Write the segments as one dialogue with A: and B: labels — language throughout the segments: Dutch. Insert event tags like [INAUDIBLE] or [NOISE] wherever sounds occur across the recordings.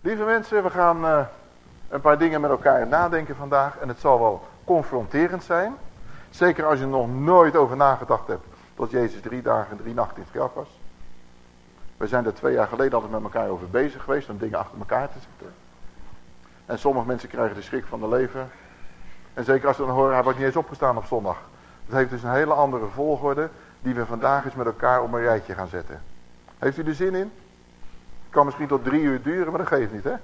A: Lieve mensen, we gaan uh, een paar dingen met elkaar nadenken vandaag. En het zal wel confronterend zijn. Zeker als je er nog nooit over nagedacht hebt. Dat Jezus drie dagen en drie nachten in het graf was. We zijn er twee jaar geleden altijd met elkaar over bezig geweest. Om dingen achter elkaar te zetten. En sommige mensen krijgen de schrik van de leven. En zeker als ze dan horen, hij wordt niet eens opgestaan op zondag. Dat heeft dus een hele andere volgorde. Die we vandaag eens met elkaar op een rijtje gaan zetten. Heeft u er zin in? kan misschien tot drie uur duren, maar dat geeft niet, hè?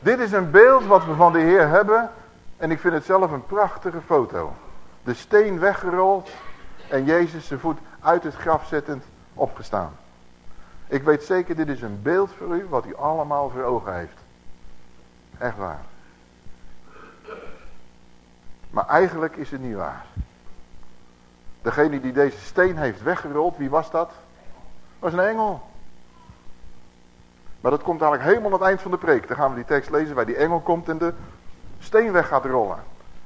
A: Dit is een beeld wat we van de Heer hebben. En ik vind het zelf een prachtige foto. De steen weggerold en Jezus zijn voet uit het graf zettend opgestaan. Ik weet zeker, dit is een beeld voor u wat u allemaal voor ogen heeft. Echt waar. Maar eigenlijk is het niet waar. Degene die deze steen heeft weggerold, wie was dat? was een engel. Maar dat komt eigenlijk helemaal aan het eind van de preek. Dan gaan we die tekst lezen waar die engel komt en de steen weg gaat rollen.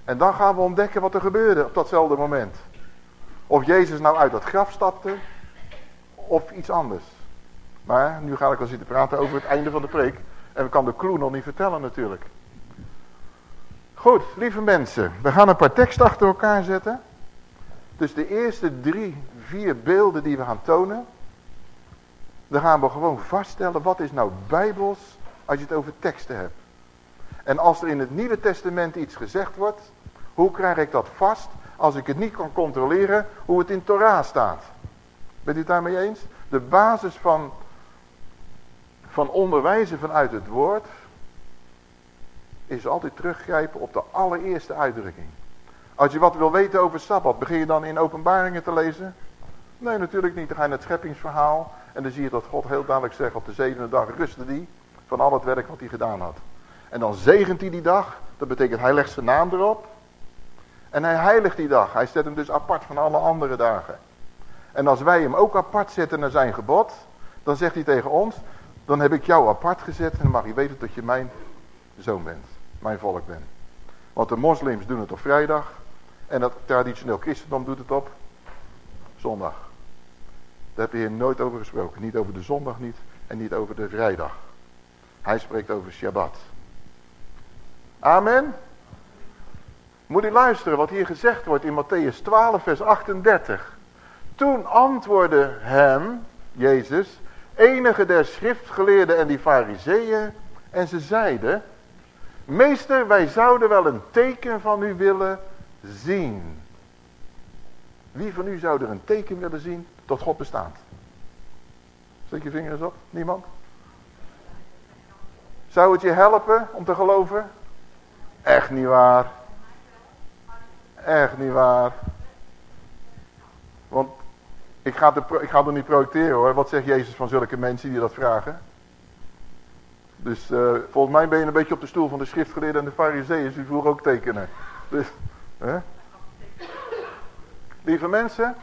A: En dan gaan we ontdekken wat er gebeurde op datzelfde moment. Of Jezus nou uit dat graf stapte, of iets anders. Maar nu ga ik al zitten praten over het einde van de preek. En we kan de clue nog niet vertellen natuurlijk. Goed, lieve mensen. We gaan een paar teksten achter elkaar zetten. Dus de eerste drie, vier beelden die we gaan tonen. Dan gaan we gewoon vaststellen wat is nou bijbels als je het over teksten hebt. En als er in het Nieuwe Testament iets gezegd wordt, hoe krijg ik dat vast als ik het niet kan controleren hoe het in Torah staat? Bent u het daarmee eens? De basis van, van onderwijzen vanuit het woord is altijd teruggrijpen op de allereerste uitdrukking. Als je wat wil weten over Sabbat, begin je dan in openbaringen te lezen? Nee, natuurlijk niet. Dan ga je naar het scheppingsverhaal. En dan zie je dat God heel duidelijk zegt, op de zevende dag rustte die van al het werk wat hij gedaan had. En dan zegent hij die dag, dat betekent hij legt zijn naam erop. En hij heiligt die dag, hij zet hem dus apart van alle andere dagen. En als wij hem ook apart zetten naar zijn gebod, dan zegt hij tegen ons, dan heb ik jou apart gezet en dan mag je weten dat je mijn zoon bent, mijn volk bent. Want de moslims doen het op vrijdag en dat traditioneel christendom doet het op zondag. Daar heb de Heer nooit over gesproken. Niet over de zondag niet en niet over de vrijdag. Hij spreekt over Shabbat. Amen. Moet u luisteren wat hier gezegd wordt in Matthäus 12 vers 38. Toen antwoordde hem, Jezus, enige der schriftgeleerden en die fariseeën en ze zeiden, meester wij zouden wel een teken van u willen zien. Wie van u zou er een teken willen zien dat God bestaat? Steek je vingers op. Niemand? Zou het je helpen om te geloven? Echt niet waar. Echt niet waar. Want ik ga, ik ga niet projecteren hoor. Wat zegt Jezus van zulke mensen die dat vragen? Dus uh, volgens mij ben je een beetje op de stoel van de schriftgeleerden en de fariseeën. Die voeren ook tekenen. Dus, hè? Lieve mensen.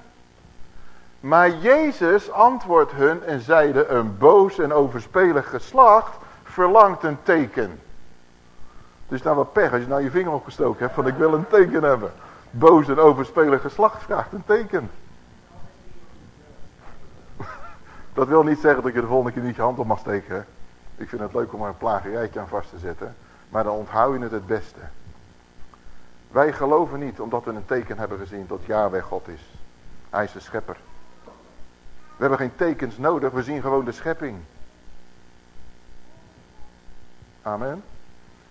A: Maar Jezus antwoordt hun en zeide een boos en overspelig geslacht verlangt een teken. Dus nou wat pech als je nou je vinger opgestoken hebt van ik wil een teken hebben. Boos en overspelig geslacht vraagt een teken. [LAUGHS] Dat wil niet zeggen dat je de volgende keer niet je hand op mag steken. Ik vind het leuk om er een plagerijtje aan vast te zetten. Maar dan onthoud je het het beste. Wij geloven niet omdat we een teken hebben gezien dat Yahweh God is. Hij is de schepper. We hebben geen tekens nodig, we zien gewoon de schepping. Amen.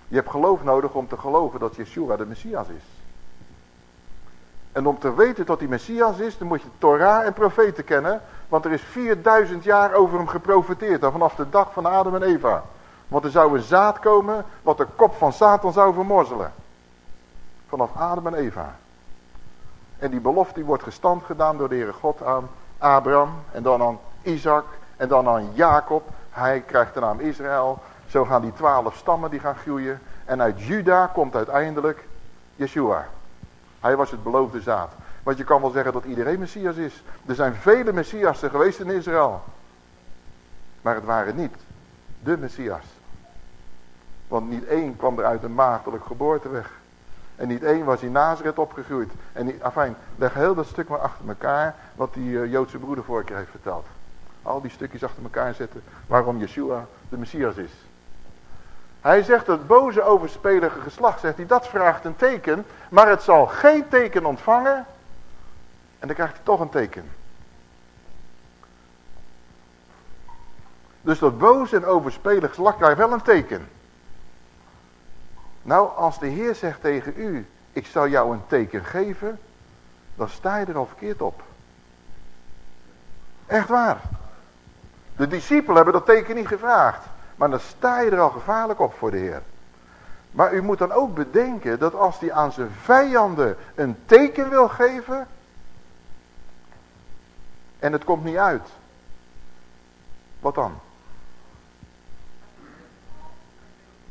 A: Je hebt geloof nodig om te geloven dat Yeshua de Messias is. En om te weten dat hij Messias is, dan moet je Torah en profeten kennen. Want er is 4000 jaar over hem geprofeteerd, vanaf de dag van Adam en Eva. Want er zou een zaad komen wat de kop van Satan zou vermorzelen. Vanaf Adam en Eva. En die belofte wordt gestand gedaan door de Heere God aan Abraham en dan aan Isaac en dan aan Jacob. Hij krijgt de naam Israël. Zo gaan die twaalf stammen die gaan groeien. En uit Juda komt uiteindelijk Yeshua. Hij was het beloofde zaad. Want je kan wel zeggen dat iedereen Messias is. Er zijn vele Messiassen geweest in Israël. Maar het waren niet de Messias. Want niet één kwam er uit een maagdelijk geboorte weg. En niet één was in Nazareth opgegroeid. En niet, afijn, leg heel dat stuk maar achter elkaar wat die uh, Joodse broeder vorige heeft verteld. Al die stukjes achter elkaar zetten waarom Yeshua de Messias is. Hij zegt dat boze overspelige geslacht, zegt hij, dat vraagt een teken, maar het zal geen teken ontvangen. En dan krijgt hij toch een teken. Dus dat boze en overspelige geslacht krijgt wel een teken. Nou, als de Heer zegt tegen u, ik zal jou een teken geven, dan sta je er al verkeerd op. Echt waar. De discipelen hebben dat teken niet gevraagd. Maar dan sta je er al gevaarlijk op voor de Heer. Maar u moet dan ook bedenken dat als hij aan zijn vijanden een teken wil geven. En het komt niet uit. Wat dan?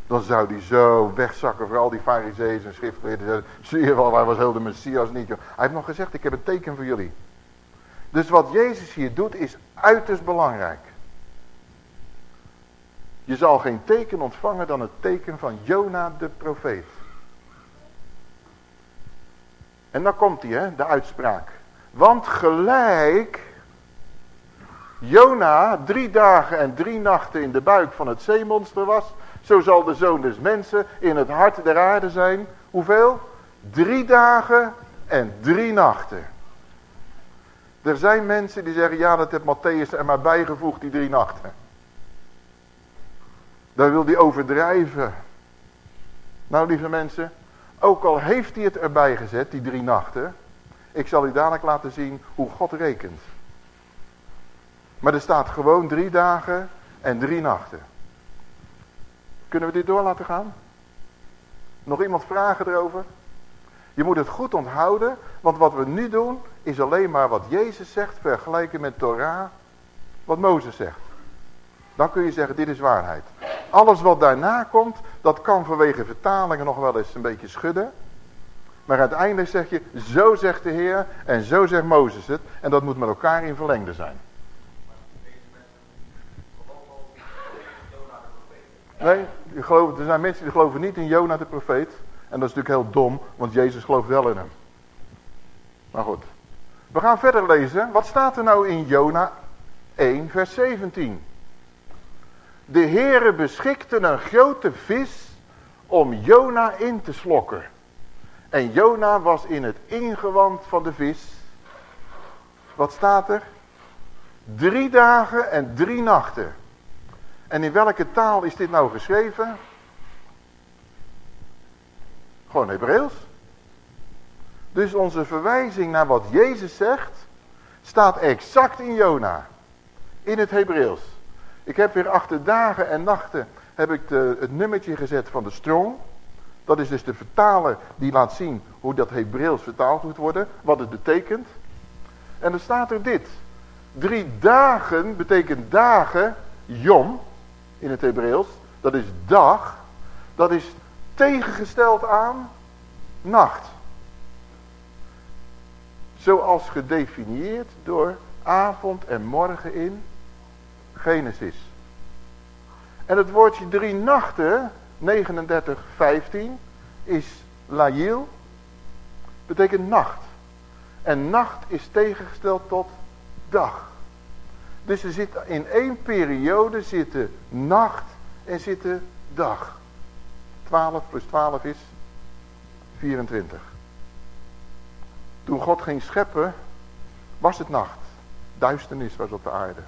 A: Dan zou hij zo wegzakken voor al die fariseeën en schriftgeleerden. Zie je wel, hij was heel de Messias niet. Hij heeft nog gezegd, ik heb een teken voor jullie. Dus wat Jezus hier doet is uiterst belangrijk. Je zal geen teken ontvangen dan het teken van Jona de profeet. En dan komt hij, hè, de uitspraak. Want gelijk Jona drie dagen en drie nachten in de buik van het zeemonster was, zo zal de zoon des mensen in het hart der aarde zijn. Hoeveel? Drie dagen en drie nachten. Er zijn mensen die zeggen, ja dat heeft Matthäus er maar bijgevoegd, die drie nachten. Dan wil hij overdrijven. Nou lieve mensen, ook al heeft hij het erbij gezet, die drie nachten. Ik zal u dadelijk laten zien hoe God rekent. Maar er staat gewoon drie dagen en drie nachten. Kunnen we dit door laten gaan? Nog iemand vragen erover? Je moet het goed onthouden, want wat we nu doen is alleen maar wat Jezus zegt vergelijken met Torah, wat Mozes zegt. Dan kun je zeggen, dit is waarheid. Alles wat daarna komt, dat kan vanwege vertalingen nog wel eens een beetje schudden. Maar uiteindelijk zeg je, zo zegt de Heer en zo zegt Mozes het. En dat moet met elkaar in verlengde zijn. Nee, geloof, er zijn mensen die geloven niet in Jona de profeet. En dat is natuurlijk heel dom, want Jezus gelooft wel in hem. Maar goed. We gaan verder lezen. Wat staat er nou in Jona 1 vers 17? De Heere beschikte een grote vis om Jona in te slokken. En Jona was in het ingewand van de vis. Wat staat er? Drie dagen en drie nachten. En in welke taal is dit nou geschreven? Gewoon Hebreeuws. Dus onze verwijzing naar wat Jezus zegt, staat exact in Jona. In het Hebreeuws. Ik heb weer achter dagen en nachten heb ik de, het nummertje gezet van de Strong. Dat is dus de vertaler die laat zien hoe dat Hebreeuws vertaald moet worden. Wat het betekent. En dan staat er dit. Drie dagen betekent dagen, jom, in het Hebreeuws. Dat is dag. Dat is tegengesteld aan nacht. Zoals gedefinieerd door avond en morgen in Genesis. En het woordje drie nachten, 39, 15, is Laïl, betekent nacht. En nacht is tegengesteld tot dag. Dus er zit in één periode zitten nacht en zitten dag. 12 plus 12 is 24. Toen God ging scheppen, was het nacht. Duisternis was op de aarde.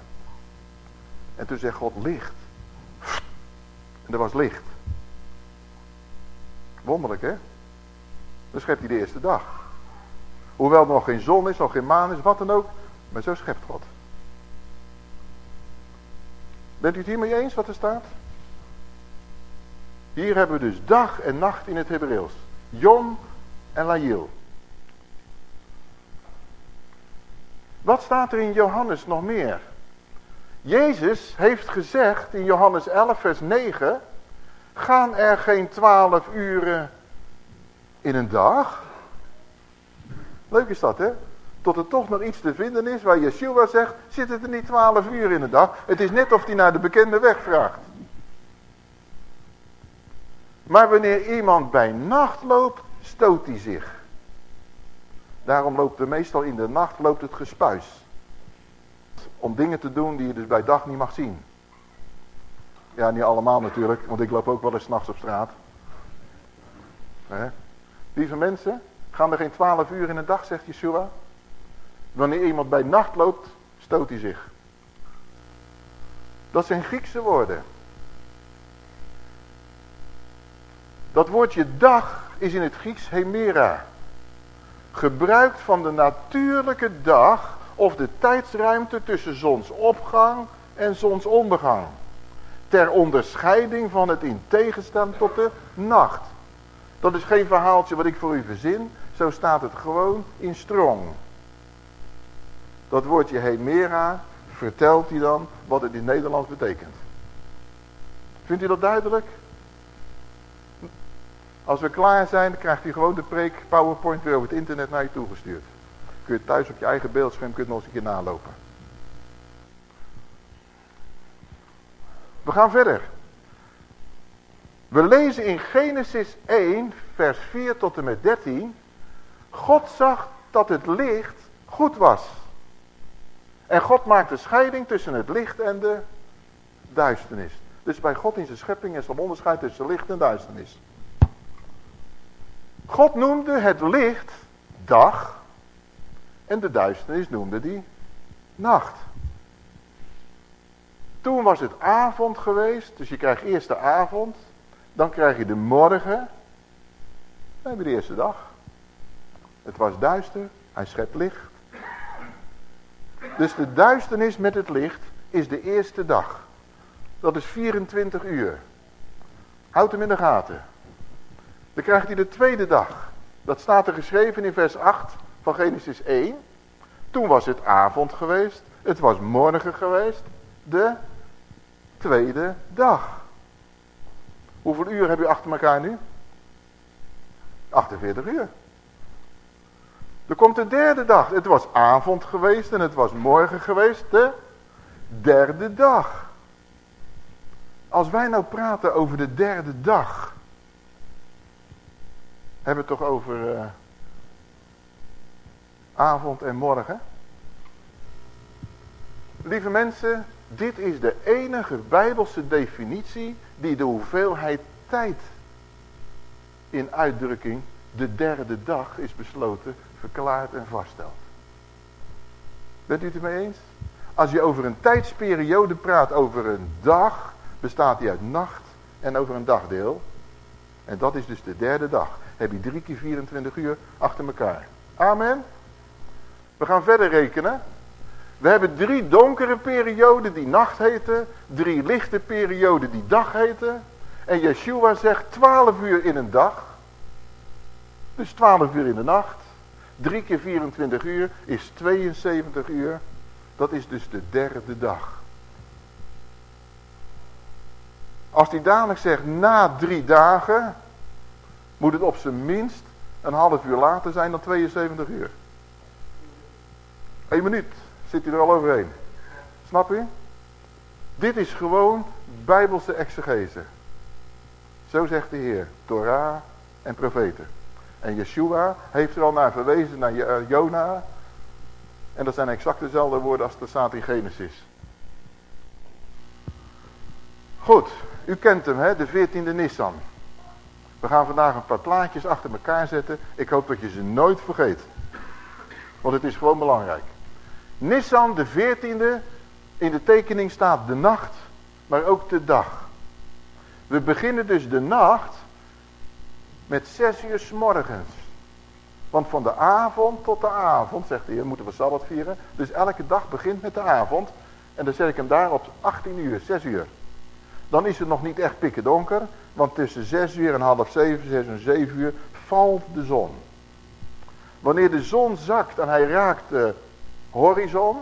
A: En toen zegt God licht. En er was licht. Wonderlijk hè? Dan schept hij de eerste dag. Hoewel er nog geen zon is, nog geen maan is, wat dan ook. Maar zo schept God. Bent u het hiermee eens wat er staat? Hier hebben we dus dag en nacht in het Hebreeuws. Jom en Laïl. Wat staat er in Johannes nog meer? Jezus heeft gezegd in Johannes 11 vers 9. Gaan er geen twaalf uren in een dag? Leuk is dat, hè? Tot er toch nog iets te vinden is waar Yeshua zegt, zit er niet twaalf uur in de dag? Het is net of hij naar de bekende weg vraagt. Maar wanneer iemand bij nacht loopt, stoot hij zich. Daarom loopt er meestal in de nacht loopt het gespuis. Om dingen te doen die je dus bij dag niet mag zien. Ja, niet allemaal natuurlijk, want ik loop ook wel eens nachts op straat. Lieve mensen, gaan er geen twaalf uur in de dag, zegt Yeshua. Wanneer iemand bij nacht loopt, stoot hij zich. Dat zijn Griekse woorden. Dat woordje dag is in het Grieks hemera. Gebruikt van de natuurlijke dag of de tijdsruimte tussen zonsopgang en zonsondergang. Ter onderscheiding van het in tegenstand tot de nacht. Dat is geen verhaaltje wat ik voor u verzin. Zo staat het gewoon in strong. Dat woordje hemera vertelt hij dan wat het in Nederlands betekent. Vindt u dat duidelijk? Als we klaar zijn, krijgt u gewoon de preek PowerPoint weer over het internet naar je toegestuurd. Kun je thuis op je eigen beeldscherm kun je nog eens een keer nalopen. We gaan verder. We lezen in Genesis 1, vers 4 tot en met 13. God zag dat het licht goed was. En God maakt de scheiding tussen het licht en de duisternis. Dus bij God in zijn schepping is er een onderscheid tussen licht en duisternis. God noemde het licht dag en de duisternis noemde die nacht. Toen was het avond geweest, dus je krijgt eerst de avond, dan krijg je de morgen, dan heb je de eerste dag. Het was duister, hij schept licht. Dus de duisternis met het licht is de eerste dag. Dat is 24 uur. Houd hem in de gaten. Dan krijgt hij de tweede dag. Dat staat er geschreven in vers 8 van Genesis 1. Toen was het avond geweest. Het was morgen geweest. De tweede dag. Hoeveel uur heb je achter elkaar nu? 48 uur. Er komt de derde dag. Het was avond geweest en het was morgen geweest. De derde dag. Als wij nou praten over de derde dag. Hebben we het toch over uh, avond en morgen? Lieve mensen, dit is de enige bijbelse definitie die de hoeveelheid tijd in uitdrukking de derde dag is besloten, verklaard en vaststelt. Bent u het ermee eens? Als je over een tijdsperiode praat, over een dag, bestaat die uit nacht en over een dagdeel. En dat is dus de derde dag. Heb je drie keer 24 uur achter elkaar. Amen. We gaan verder rekenen. We hebben drie donkere perioden die nacht heten. Drie lichte perioden die dag heten. En Yeshua zegt 12 uur in een dag. Dus 12 uur in de nacht. 3 keer 24 uur is 72 uur. Dat is dus de derde dag. Als hij dadelijk zegt na drie dagen, moet het op zijn minst een half uur later zijn dan 72 uur. Eén minuut zit hij er al overheen. Snap je? Dit is gewoon bijbelse exegese. Zo zegt de Heer. Torah en profeten. En Yeshua heeft er al naar verwezen, naar eh, Jona. En dat zijn exact dezelfde woorden als er staat in Genesis. Goed, u kent hem, hè? de 14e Nissan. We gaan vandaag een paar plaatjes achter elkaar zetten. Ik hoop dat je ze nooit vergeet. Want het is gewoon belangrijk. Nissan, de 14e, in de tekening staat de nacht, maar ook de dag. We beginnen dus de nacht met 6 uur s morgens. Want van de avond tot de avond, zegt de heer, moeten we Sabbat vieren. Dus elke dag begint met de avond. En dan zet ik hem daar op 18 uur, 6 uur. Dan is het nog niet echt pikken donker. Want tussen 6 uur en half 7, 6 en 7 uur valt de zon. Wanneer de zon zakt en hij raakt de horizon.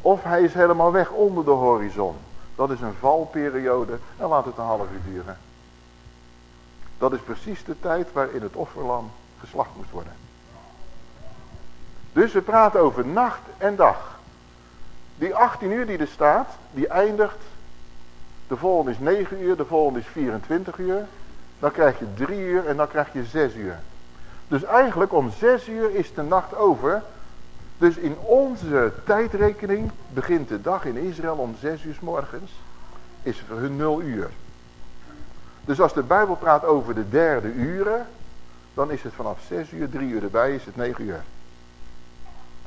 A: Of hij is helemaal weg onder de horizon. Dat is een valperiode en laat het een half uur duren. Dat is precies de tijd waarin het offerlam geslacht moest worden. Dus we praten over nacht en dag. Die 18 uur die er staat, die eindigt. De volgende is 9 uur, de volgende is 24 uur. Dan krijg je 3 uur en dan krijg je 6 uur. Dus eigenlijk om 6 uur is de nacht over. Dus in onze tijdrekening begint de dag in Israël om 6 uur s morgens. Is voor hun 0 uur. Dus als de Bijbel praat over de derde uren. Dan is het vanaf 6 uur, 3 uur erbij is het 9 uur.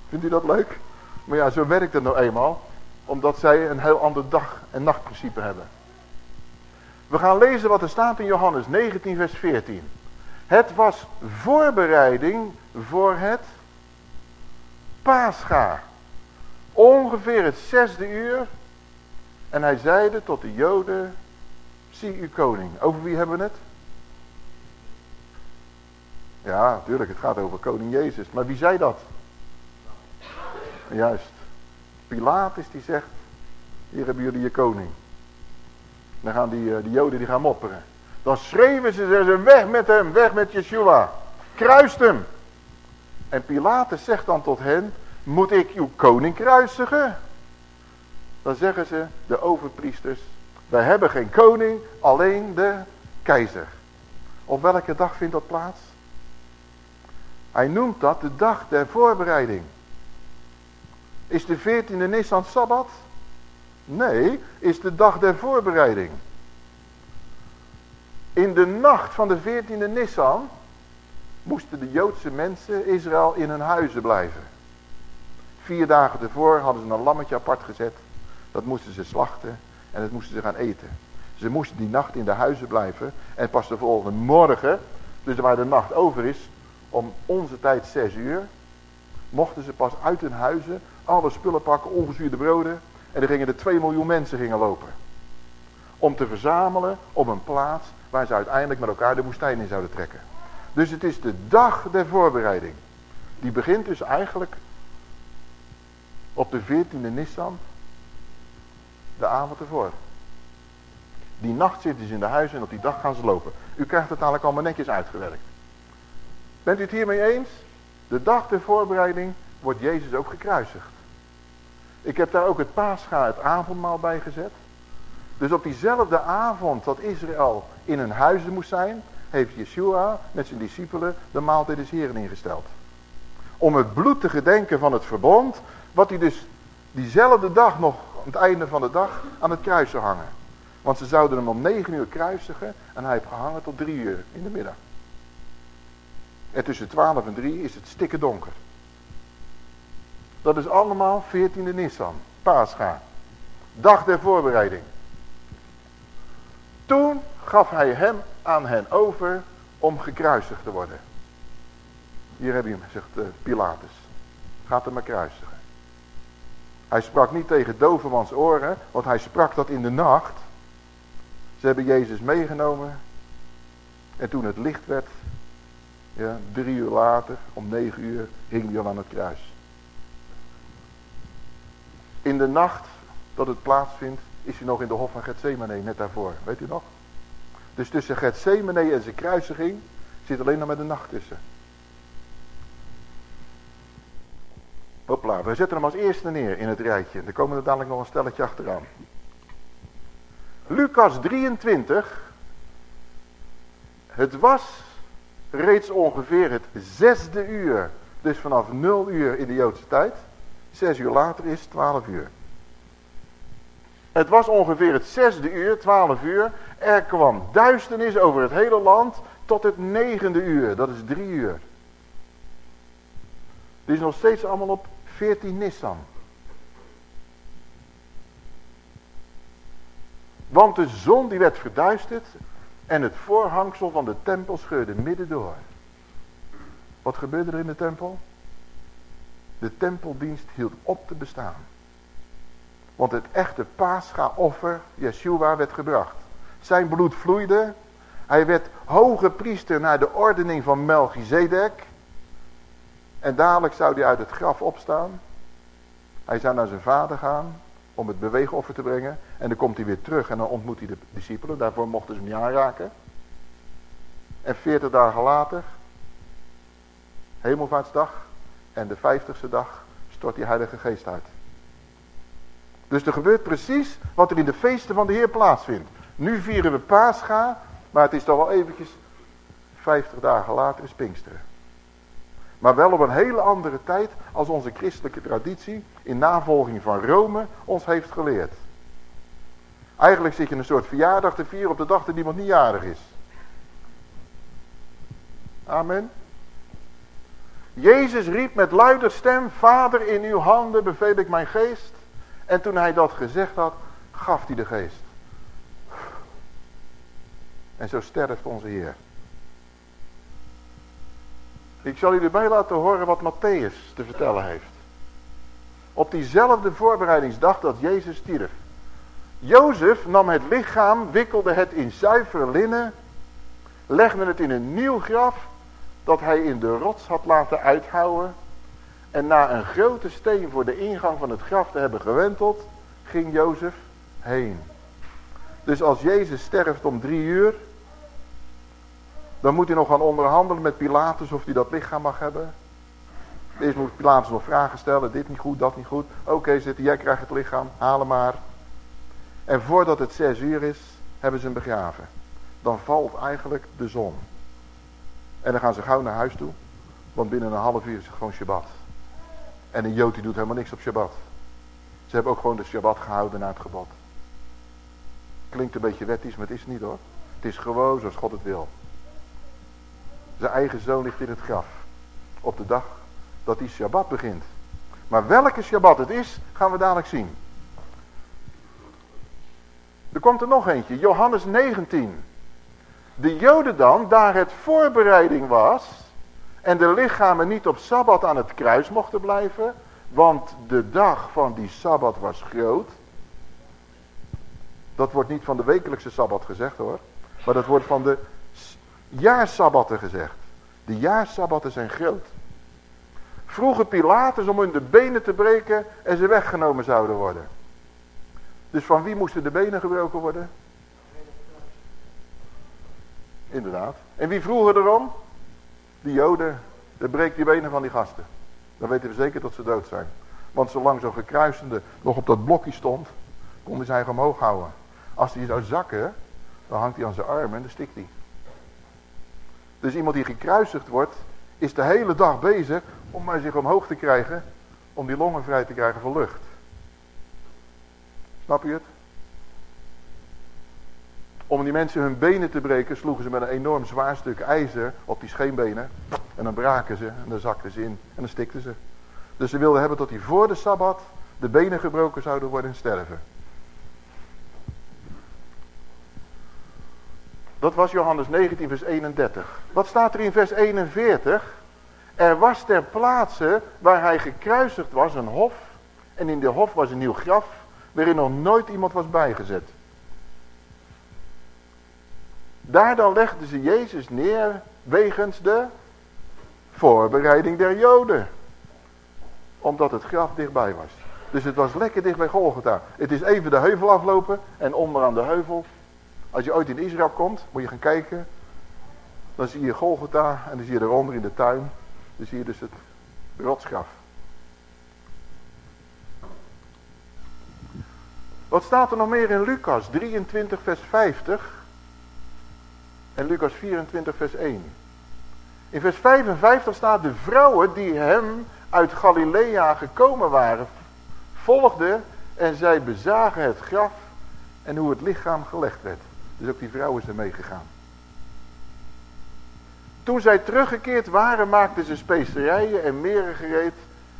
A: Vindt u dat leuk? Maar ja, zo werkt het nou eenmaal. Omdat zij een heel ander dag- en nachtprincipe hebben. We gaan lezen wat er staat in Johannes 19 vers 14. Het was voorbereiding voor het Pascha. Ongeveer het zesde uur. En hij zeide tot de joden, zie uw koning. Over wie hebben we het? Ja, natuurlijk, het gaat over koning Jezus. Maar wie zei dat? Juist. Pilatus die zegt, hier hebben jullie je koning. Dan gaan die, eh, die joden die gaan mopperen. Dan schreven ze, ze weg met hem, weg met Yeshua. Kruist hem. En Pilatus zegt dan tot hen, moet ik uw koning kruisigen? Dan zeggen ze, de overpriesters, wij hebben geen koning, alleen de keizer. Op welke dag vindt dat plaats? Hij noemt dat de dag der voorbereiding. Is de 14e Nissan Sabbat? Nee, is de dag der voorbereiding. In de nacht van de 14e Nissan moesten de Joodse mensen Israël in hun huizen blijven. Vier dagen ervoor hadden ze een lammetje apart gezet. Dat moesten ze slachten en dat moesten ze gaan eten. Ze moesten die nacht in de huizen blijven. En pas de volgende morgen, dus waar de nacht over is, om onze tijd zes uur, mochten ze pas uit hun huizen alle spullen pakken, ongezuurde broden. En er gingen er 2 miljoen mensen gingen lopen. Om te verzamelen op een plaats waar ze uiteindelijk met elkaar de woestijn in zouden trekken. Dus het is de dag der voorbereiding. Die begint dus eigenlijk op de 14e Nissan. De avond ervoor. Die nacht zitten ze in de huizen en op die dag gaan ze lopen. U krijgt het eigenlijk allemaal netjes uitgewerkt. Bent u het hiermee eens? De dag der voorbereiding wordt Jezus ook gekruisigd. Ik heb daar ook het paascha, het avondmaal bij gezet. Dus op diezelfde avond dat Israël in hun huizen moest zijn, heeft Yeshua met zijn discipelen de maaltijd des Heren ingesteld. Om het bloed te gedenken van het verbond, wat hij dus diezelfde dag nog, aan het einde van de dag, aan het kruis zou hangen. Want ze zouden hem om negen uur kruisigen en hij heeft gehangen tot drie uur in de middag. En tussen twaalf en drie is het stikken donker. Dat is allemaal 14e Nissan, Pascha. Dag der voorbereiding. Toen gaf hij hem aan hen over om gekruisigd te worden. Hier heb je hem, zegt uh, Pilatus. Gaat hem maar kruisigen. Hij sprak niet tegen dovermans oren, want hij sprak dat in de nacht. Ze hebben Jezus meegenomen. En toen het licht werd, ja, drie uur later, om negen uur, hing hij al aan het kruis. In de nacht dat het plaatsvindt, is hij nog in de hof van Gethsemane, net daarvoor. Weet u nog? Dus tussen Gethsemane en zijn kruisiging zit alleen nog maar de nacht tussen. Hopla, we zetten hem als eerste neer in het rijtje. Er komen er dadelijk nog een stelletje achteraan. Lucas 23. Het was reeds ongeveer het zesde uur. Dus vanaf 0 uur in de Joodse tijd. Zes uur later is 12 uur. Het was ongeveer het zesde uur, 12 uur. Er kwam duisternis over het hele land tot het negende uur. Dat is drie uur. Dit is nog steeds allemaal op 14 Nissan. Want de zon die werd verduisterd en het voorhangsel van de tempel scheurde midden door. Wat gebeurde er in de tempel? De tempeldienst hield op te bestaan. Want het echte paascha-offer, Yeshua, werd gebracht. Zijn bloed vloeide. Hij werd hoge priester naar de ordening van Melchizedek. En dadelijk zou hij uit het graf opstaan. Hij zou naar zijn vader gaan om het beweegoffer te brengen. En dan komt hij weer terug en dan ontmoet hij de discipelen. Daarvoor mochten ze hem niet aanraken. En veertig dagen later, hemelvaartsdag, En de vijftigste dag stort die heilige geest uit. Dus er gebeurt precies wat er in de feesten van de Heer plaatsvindt. Nu vieren we Pascha, maar het is toch wel eventjes 50 dagen later is Pinksteren. Maar wel op een hele andere tijd als onze christelijke traditie in navolging van Rome ons heeft geleerd. Eigenlijk zit je een soort verjaardag te vieren op de dag dat iemand niet jarig is. Amen. Jezus riep met luider stem, Vader in uw handen beveel ik mijn geest. En toen hij dat gezegd had, gaf hij de geest. En zo sterft onze Heer. Ik zal u erbij laten horen wat Matthäus te vertellen heeft. Op diezelfde voorbereidingsdag dat Jezus stierf. Jozef nam het lichaam, wikkelde het in zuiver linnen, legde het in een nieuw graf dat hij in de rots had laten uithouwen. En na een grote steen voor de ingang van het graf te hebben gewenteld, ging Jozef heen. Dus als Jezus sterft om drie uur, dan moet hij nog gaan onderhandelen met Pilatus of hij dat lichaam mag hebben. Eerst moet Pilatus nog vragen stellen, dit niet goed, dat niet goed. Oké, zitten, jij krijgt het lichaam, haal hem maar. En voordat het zes uur is, hebben ze hem begraven. Dan valt eigenlijk de zon. En dan gaan ze gauw naar huis toe. Want binnen een half uur is het gewoon Shabbat. En een Jood die doet helemaal niks op Shabbat. Ze hebben ook gewoon de Shabbat gehouden naar het gebod. Klinkt een beetje wettisch, maar het is niet hoor. Het is gewoon zoals God het wil. Zijn eigen zoon ligt in het graf. Op de dag dat die Shabbat begint. Maar welke Shabbat het is, gaan we dadelijk zien. Er komt er nog eentje, Johannes 19. De joden dan, daar het voorbereiding was... en de lichamen niet op Sabbat aan het kruis mochten blijven... want de dag van die Sabbat was groot... Dat wordt niet van de wekelijkse Sabbat gezegd hoor. Maar dat wordt van de jaarsabbatten gezegd. De jaarsabbatten zijn groot. Vroegen Pilatus om hun de benen te breken en ze weggenomen zouden worden. Dus van wie moesten de benen gebroken worden? Inderdaad. En wie vroegen erom? Die joden. Dan breekt die benen van die gasten. Dan weten we zeker dat ze dood zijn. Want zolang zo'n gekruisende nog op dat blokje stond, konden ze hem omhoog houden. Als hij zou zakken, dan hangt hij aan zijn arm en dan stikt hij. Dus iemand die gekruisigd wordt, is de hele dag bezig om maar zich omhoog te krijgen, om die longen vrij te krijgen van lucht. Snap je het? Om die mensen hun benen te breken, sloegen ze met een enorm zwaar stuk ijzer op die scheenbenen. En dan braken ze en dan zakten ze in en dan stikten ze. Dus ze wilden hebben dat die voor de Sabbat de benen gebroken zouden worden en sterven. Dat was Johannes 19 vers 31. Wat staat er in vers 41? Er was ter plaatse waar hij gekruisigd was een hof. En in de hof was een nieuw graf waarin nog nooit iemand was bijgezet. Daar dan legden ze Jezus neer wegens de voorbereiding der Joden. Omdat het graf dichtbij was. Dus het was lekker dicht bij Golgotha. Het is even de heuvel aflopen en onderaan de heuvel als je ooit in Israël komt, moet je gaan kijken. Dan zie je Golgotha en dan zie je eronder in de tuin. Dan zie je dus het rotsgraf. Wat staat er nog meer in Lucas 23 vers 50 en Lucas 24 vers 1. In vers 55 staat de vrouwen die hem uit Galilea gekomen waren, volgden en zij bezagen het graf en hoe het lichaam gelegd werd. Dus ook die vrouw is er meegegaan. Toen zij teruggekeerd waren, maakten ze specerijen en meren gereed.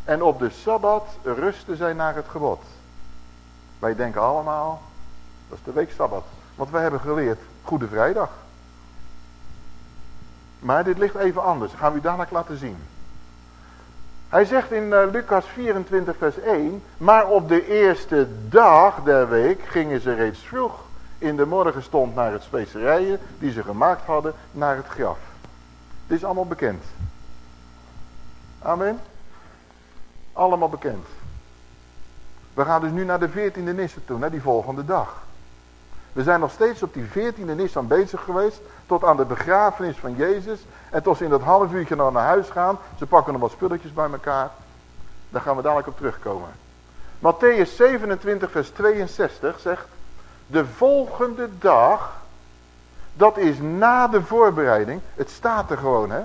A: En op de Sabbat rustten zij naar het gebod. Wij denken allemaal, dat is de week Sabbat. Want wij hebben geleerd, Goede Vrijdag. Maar dit ligt even anders. Gaan we u dadelijk laten zien. Hij zegt in uh, Lucas 24 vers 1. Maar op de eerste dag der week gingen ze reeds vroeg in de morgen stond naar het specerijen die ze gemaakt hadden naar het graf. Dit is allemaal bekend. Amen. Allemaal bekend. We gaan dus nu naar de 14e Nissen toe, naar die volgende dag. We zijn nog steeds op die 14e Nissan bezig geweest. Tot aan de begrafenis van Jezus. En tot ze in dat half uurtje nog naar huis gaan. Ze pakken nog wat spulletjes bij elkaar. Daar gaan we dadelijk op terugkomen. Matthäus 27 vers 62 zegt. De volgende dag. Dat is na de voorbereiding. Het staat er gewoon hè.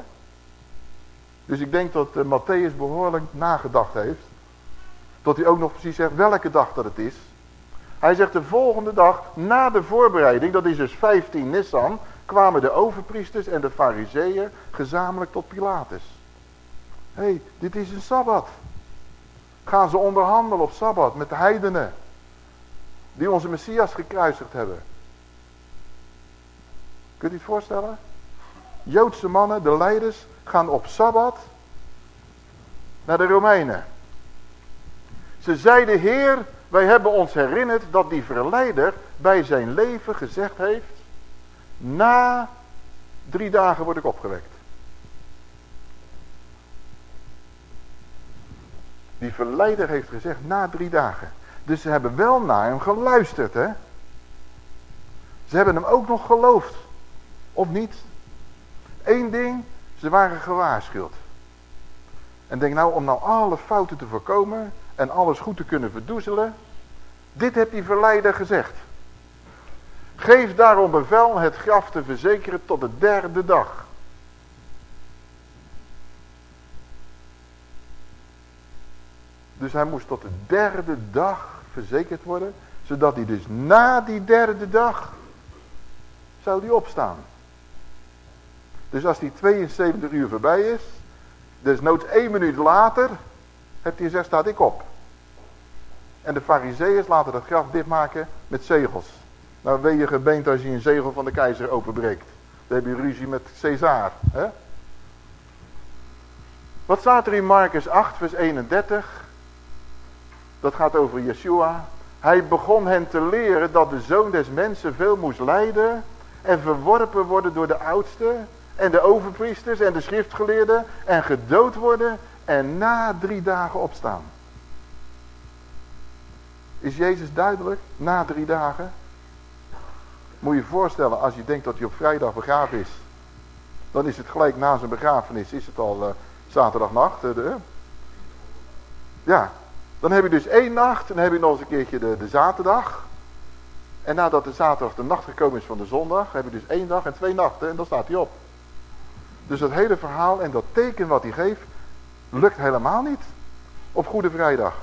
A: Dus ik denk dat uh, Matthäus behoorlijk nagedacht heeft. Dat hij ook nog precies zegt welke dag dat het is. Hij zegt de volgende dag na de voorbereiding, dat is dus 15 Nissan, kwamen de overpriesters en de fariseeën gezamenlijk tot Pilatus. Hé, hey, dit is een Sabbat. Gaan ze onderhandelen op Sabbat met de heidenen. Die onze Messias gekruisigd hebben. Kunt u het voorstellen? Joodse mannen, de leiders, gaan op Sabbat naar de Romeinen. Ze zeiden, Heer, wij hebben ons herinnerd dat die verleider bij zijn leven gezegd heeft, na drie dagen word ik opgewekt. Die verleider heeft gezegd, na drie dagen. Dus ze hebben wel naar hem geluisterd, hè. Ze hebben hem ook nog geloofd. Of niet? Eén ding, ze waren gewaarschuwd. En denk nou, om nou alle fouten te voorkomen en alles goed te kunnen verdoezelen. Dit heeft die verleider gezegd. Geef daarom bevel het graf te verzekeren tot de derde dag. Dus hij moest tot de derde dag verzekerd worden. Zodat hij dus na die derde dag zou die opstaan. Dus als die 72 uur voorbij is. Dus noods één minuut later. Heeft hij gezegd staat ik op. En de fariseeërs laten dat graf dichtmaken met zegels. Nou weet je gebeend als je een zegel van de keizer openbreekt. Dan heb je ruzie met Caesar. Hè? Wat staat er in Marcus 8 vers 31? Dat gaat over Yeshua. Hij begon hen te leren dat de zoon des mensen veel moest lijden. En verworpen worden door de oudsten. En de overpriesters en de schriftgeleerden. En gedood worden. En na drie dagen opstaan. Is Jezus duidelijk? Na drie dagen? Moet je je voorstellen, als je denkt dat hij op vrijdag begraven is. Dan is het gelijk na zijn begrafenis, is het al uh, zaterdagnacht. Uh, de, ja, dan heb je dus één nacht, dan heb je nog eens een keertje de, de zaterdag. En nadat de zaterdag de nacht gekomen is van de zondag, heb je dus één dag en twee nachten en dan staat hij op. Dus dat hele verhaal en dat teken wat hij geeft, lukt helemaal niet op Goede Vrijdag.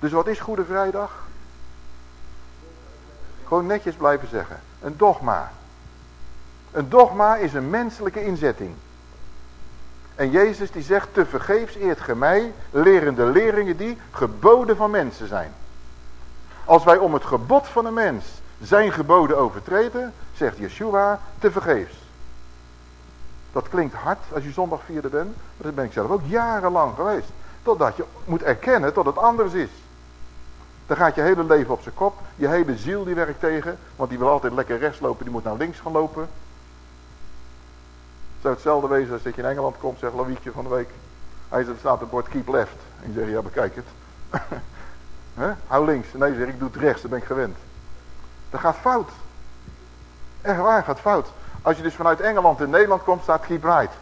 A: Dus wat is Goede Vrijdag? Gewoon netjes blijven zeggen. Een dogma. Een dogma is een menselijke inzetting. En Jezus die zegt, te vergeefs eert ge mij, lerende leringen die geboden van mensen zijn. Als wij om het gebod van een mens zijn geboden overtreden, zegt Yeshua, te vergeefs. Dat klinkt hard als je zondag vierde bent, maar dat ben ik zelf ook jarenlang geweest. Totdat je moet erkennen dat het anders is. Dan gaat je hele leven op zijn kop. Je hele ziel die werkt tegen. Want die wil altijd lekker rechts lopen. Die moet naar links gaan lopen. Het zou hetzelfde wezen als dat je in Engeland komt. Zegt Loïetje van de week. Hij zegt, er staat het bord keep left. En je zegt, ja bekijk het. [LAUGHS] Hou links. Nee, zeg ik doe het rechts. Dat ben ik gewend. Dat gaat fout. Echt waar, gaat fout. Als je dus vanuit Engeland in Nederland komt, staat keep right.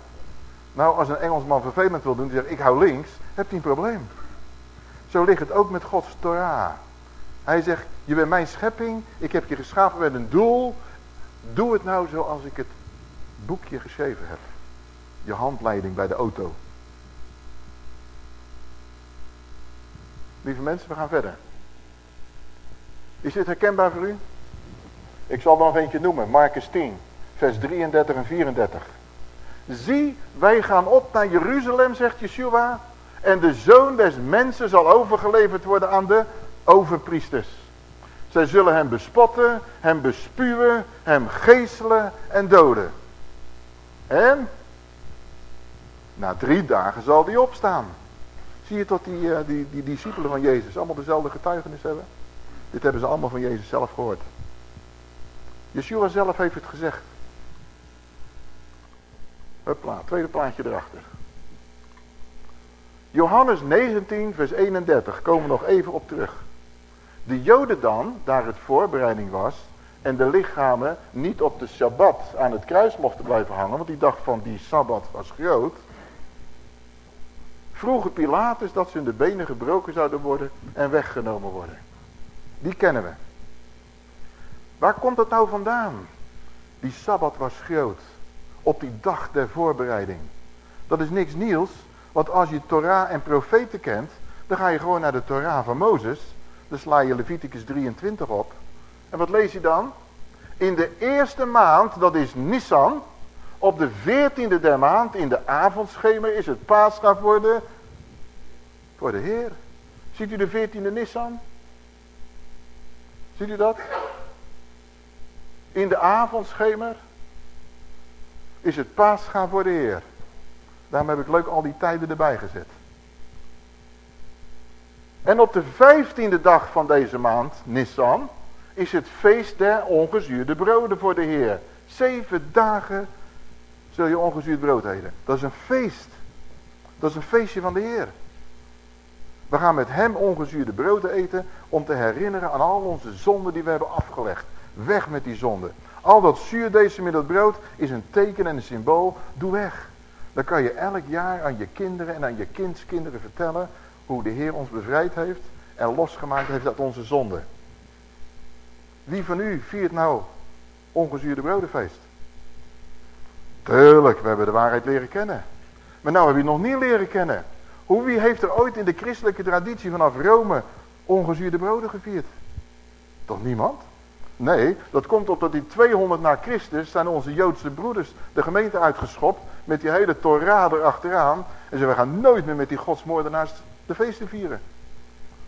A: Nou, als een Engelsman vervelend wil doen, die zegt ik hou links, heb je een probleem. Zo ligt het ook met Gods Torah. Hij zegt, je bent mijn schepping, ik heb je geschapen met een doel. Doe het nou zoals ik het boekje geschreven heb. Je handleiding bij de auto. Lieve mensen, we gaan verder. Is dit herkenbaar voor u? Ik zal er nog eentje noemen. Marcus 10, vers 33 en 34. Zie, wij gaan op naar Jeruzalem, zegt Yeshua. En de zoon des mensen zal overgeleverd worden aan de overpriesters. Zij zullen hem bespotten, hem bespuwen, hem geeselen en doden. En na drie dagen zal hij opstaan. Zie je tot die, uh, die, die discipelen van Jezus allemaal dezelfde getuigenis hebben? Dit hebben ze allemaal van Jezus zelf gehoord. Yeshua zelf heeft het gezegd. Hupla, tweede plaatje erachter. Johannes 19 vers 31, komen we nog even op terug. De joden dan, daar het voorbereiding was, en de lichamen niet op de Sabbat aan het kruis mochten blijven hangen, want die dacht van die Sabbat was groot, vroegen Pilatus dat ze in de benen gebroken zouden worden en weggenomen worden. Die kennen we. Waar komt dat nou vandaan? Die Sabbat was groot. Op die dag der voorbereiding. Dat is niks nieuws. Want als je Torah en profeten kent. Dan ga je gewoon naar de Torah van Mozes. Dan sla je Leviticus 23 op. En wat lees je dan? In de eerste maand, dat is Nisan. Op de veertiende der maand, in de avondschemer, is het paascha voor de, voor de Heer. Ziet u de veertiende Nisan? Ziet u dat? In de avondschemer is het paascha voor de Heer. Daarom heb ik leuk al die tijden erbij gezet. En op de vijftiende dag van deze maand, Nissan, is het feest der ongezuurde broden voor de Heer. Zeven dagen zul je ongezuurd brood eten. Dat is een feest. Dat is een feestje van de Heer. We gaan met hem ongezuurde broden eten om te herinneren aan al onze zonden die we hebben afgelegd. Weg met die zonden. Al dat zuurdesem in dat brood is een teken en een symbool. Doe weg. Dan kan je elk jaar aan je kinderen en aan je kindskinderen vertellen hoe de Heer ons bevrijd heeft en losgemaakt heeft uit onze zonden. Wie van u viert nou ongezuurde brodenfeest? Tuurlijk, we hebben de waarheid leren kennen. Maar nou heb je nog niet leren kennen. Hoe, wie heeft er ooit in de christelijke traditie vanaf Rome ongezuurde broden gevierd? Toch niemand? Nee, dat komt op dat in 200 na Christus zijn onze Joodse broeders de gemeente uitgeschopt met die hele Torah erachteraan. En ze we gaan nooit meer met die godsmoordenaars de feesten vieren.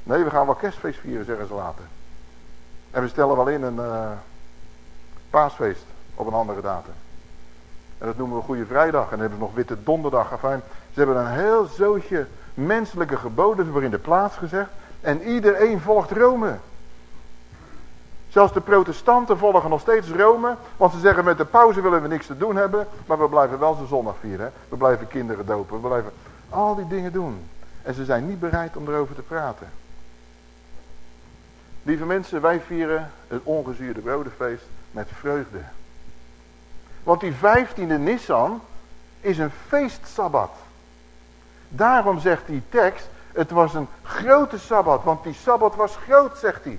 A: Nee, we gaan wel kerstfeest vieren, zeggen ze later. En we stellen wel in een uh, paasfeest op een andere datum. En dat noemen we Goede Vrijdag. En dan hebben we nog Witte Donderdag. Enfin, ze hebben een heel zootje menselijke geboden voor in de plaats gezegd. En iedereen volgt Rome. Zelfs de protestanten volgen nog steeds Rome. Want ze zeggen met de pauze willen we niks te doen hebben. Maar we blijven wel zijn zondag vieren. We blijven kinderen dopen. We blijven al die dingen doen. En ze zijn niet bereid om erover te praten. Lieve mensen, wij vieren het ongezuurde brodenfeest met vreugde. Want die vijftiende Nissan is een feestsabbat. Daarom zegt die tekst, het was een grote sabbat, want die sabbat was groot, zegt hij.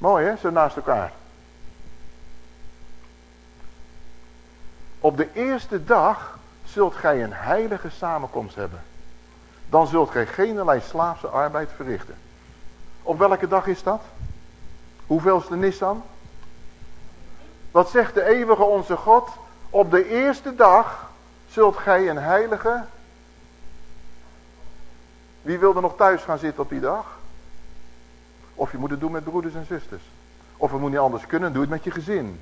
A: Mooi hè, zo naast elkaar. Op de eerste dag zult gij een heilige samenkomst hebben. Dan zult gij geen slaafse arbeid verrichten. Op welke dag is dat? Hoeveelste Nissan? Wat zegt de eeuwige onze God? Op de eerste dag zult gij een heilige... Wie wil er nog thuis gaan zitten op die dag? Of je moet het doen met broeders en zusters. Of het moet niet anders kunnen, doe het met je gezin.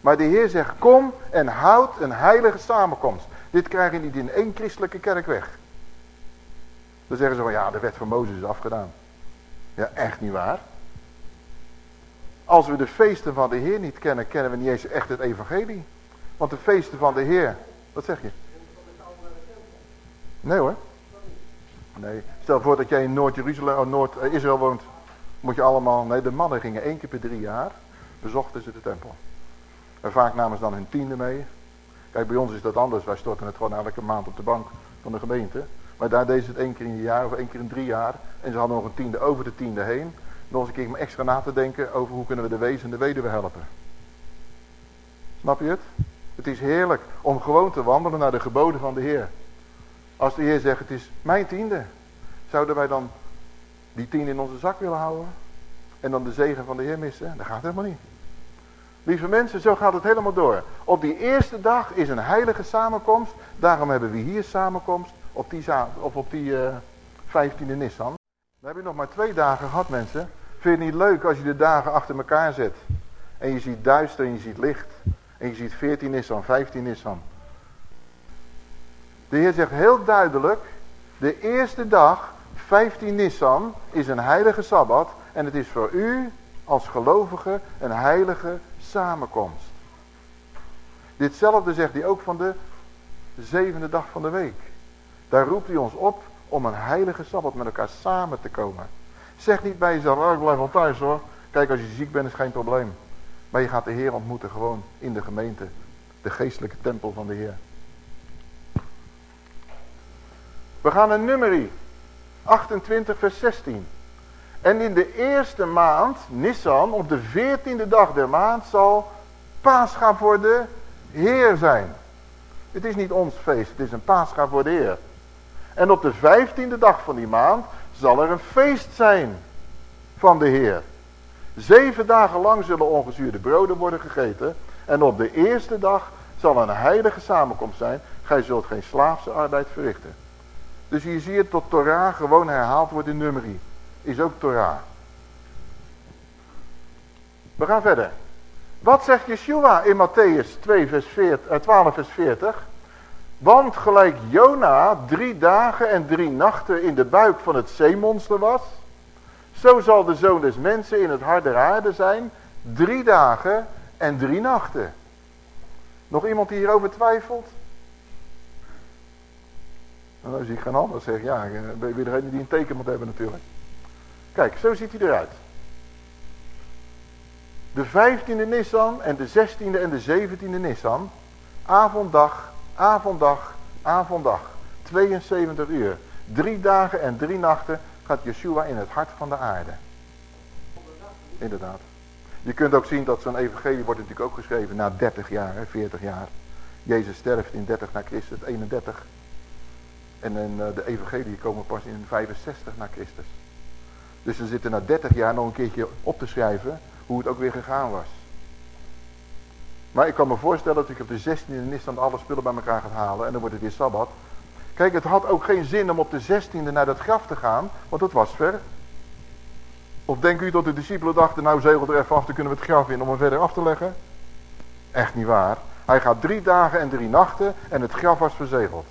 A: Maar de Heer zegt, kom en houd een heilige samenkomst. Dit krijg je niet in één christelijke kerk weg. Dan zeggen ze van, ja, de wet van Mozes is afgedaan. Ja, echt niet waar. Als we de feesten van de Heer niet kennen, kennen we niet eens echt het evangelie. Want de feesten van de Heer, wat zeg je? Nee hoor. Nee, stel voor dat jij in Noord-Jeruzalem, of Noord-Israël woont. Moet je allemaal, nee de mannen gingen één keer per drie jaar, bezochten ze de tempel. En vaak namen ze dan hun tiende mee. Kijk, bij ons is dat anders. Wij storten het gewoon elke maand op de bank van de gemeente. Maar daar deden ze het één keer in een jaar of één keer in drie jaar. En ze hadden nog een tiende over de tiende heen. Nog eens een keer om extra na te denken over hoe kunnen we de wezen en de weduwe helpen. Snap je het? Het is heerlijk om gewoon te wandelen naar de geboden van de Heer. Als de Heer zegt het is mijn tiende. Zouden wij dan die tien in onze zak willen houden. En dan de zegen van de Heer missen. Dat gaat helemaal niet. Lieve mensen, zo gaat het helemaal door. Op die eerste dag is een heilige samenkomst. Daarom hebben we hier samenkomst op die, of op die uh, 15e Nissan. Dan heb je nog maar twee dagen gehad mensen. Vind je het niet leuk als je de dagen achter elkaar zet. En je ziet duister en je ziet licht. En je ziet 14 Nissan, 15 Nissan. De Heer zegt heel duidelijk. De eerste dag 15 Nissan is een heilige Sabbat en het is voor u als gelovige een heilige samenkomst. Ditzelfde zegt hij ook van de zevende dag van de week. Daar roept hij ons op om een heilige Sabbat met elkaar samen te komen. Zeg niet bij jezelf, oh, ik blijf wel thuis hoor. Kijk, als je ziek bent is geen probleem. Maar je gaat de Heer ontmoeten gewoon in de gemeente. De geestelijke tempel van de Heer. We gaan naar nummerie. 28 vers 16. En in de eerste maand, Nissan, op de veertiende dag der maand zal Pascha voor de Heer zijn. Het is niet ons feest, het is een Pascha voor de Heer. En op de vijftiende dag van die maand zal er een feest zijn van de Heer. Zeven dagen lang zullen ongezuurde broden worden gegeten. En op de eerste dag zal een heilige samenkomst zijn. Gij zult geen slaafse arbeid verrichten. Dus hier zie je dat Torah gewoon herhaald wordt in nummerie. Is ook Torah. We gaan verder. Wat zegt Yeshua in Matthäus 2 vers 40, 12 vers 40? Want gelijk Jona drie dagen en drie nachten in de buik van het zeemonster was... Zo zal de zoon des mensen in het hart der aarde zijn, drie dagen en drie nachten. Nog iemand die hierover twijfelt? Nou, dan zie ik geen ander zeggen, ja, ben je degene die een teken moet hebben natuurlijk. Kijk, zo ziet hij eruit. De 15e Nissan en de 16e en de 17e Nissan. Avonddag, avonddag, avonddag. 72 uur. Drie dagen en drie nachten gaat Yeshua in het hart van de aarde. Inderdaad. Je kunt ook zien dat zo'n evangelie wordt natuurlijk ook geschreven na 30 jaar, 40 jaar. Jezus sterft in 30 na Christus, 31. En in eh, de evangelie komen pas in 65 na Christus. Dus ze zitten na 30 jaar nog een keertje op te schrijven hoe het ook weer gegaan was. Maar ik kan me voorstellen dat ik op de 16e Nissan alle spullen bij elkaar gaat halen en dan wordt het weer Sabbat. Kijk, het had ook geen zin om op de 16e naar dat graf te gaan, want het was ver. Of denkt u dat de discipelen dachten, nou zegelt er even af, dan kunnen we het graf in om hem verder af te leggen? Echt niet waar. Hij gaat drie dagen en drie nachten en het graf was verzegeld.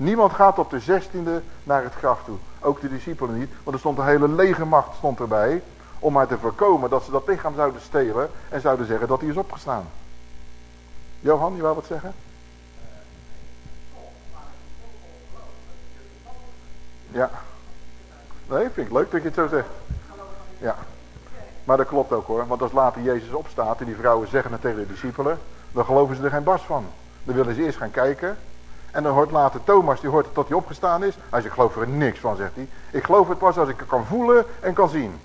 A: Niemand gaat op de 16e naar het graf toe. Ook de discipelen niet, want er stond een hele legermacht stond erbij. Om maar te voorkomen dat ze dat lichaam zouden stelen en zouden zeggen dat hij is opgestaan. Johan, je wou wat zeggen? Ja. Nee, vind ik leuk dat je het zo zegt. Ja. Maar dat klopt ook hoor. Want als later Jezus opstaat en die vrouwen zeggen het tegen de discipelen. Dan geloven ze er geen bas van. Dan willen ze eerst gaan kijken. En dan hoort later Thomas, die hoort dat hij opgestaan is. Hij zegt, ik geloof er niks van, zegt hij. Ik geloof het pas als ik het kan voelen en kan zien.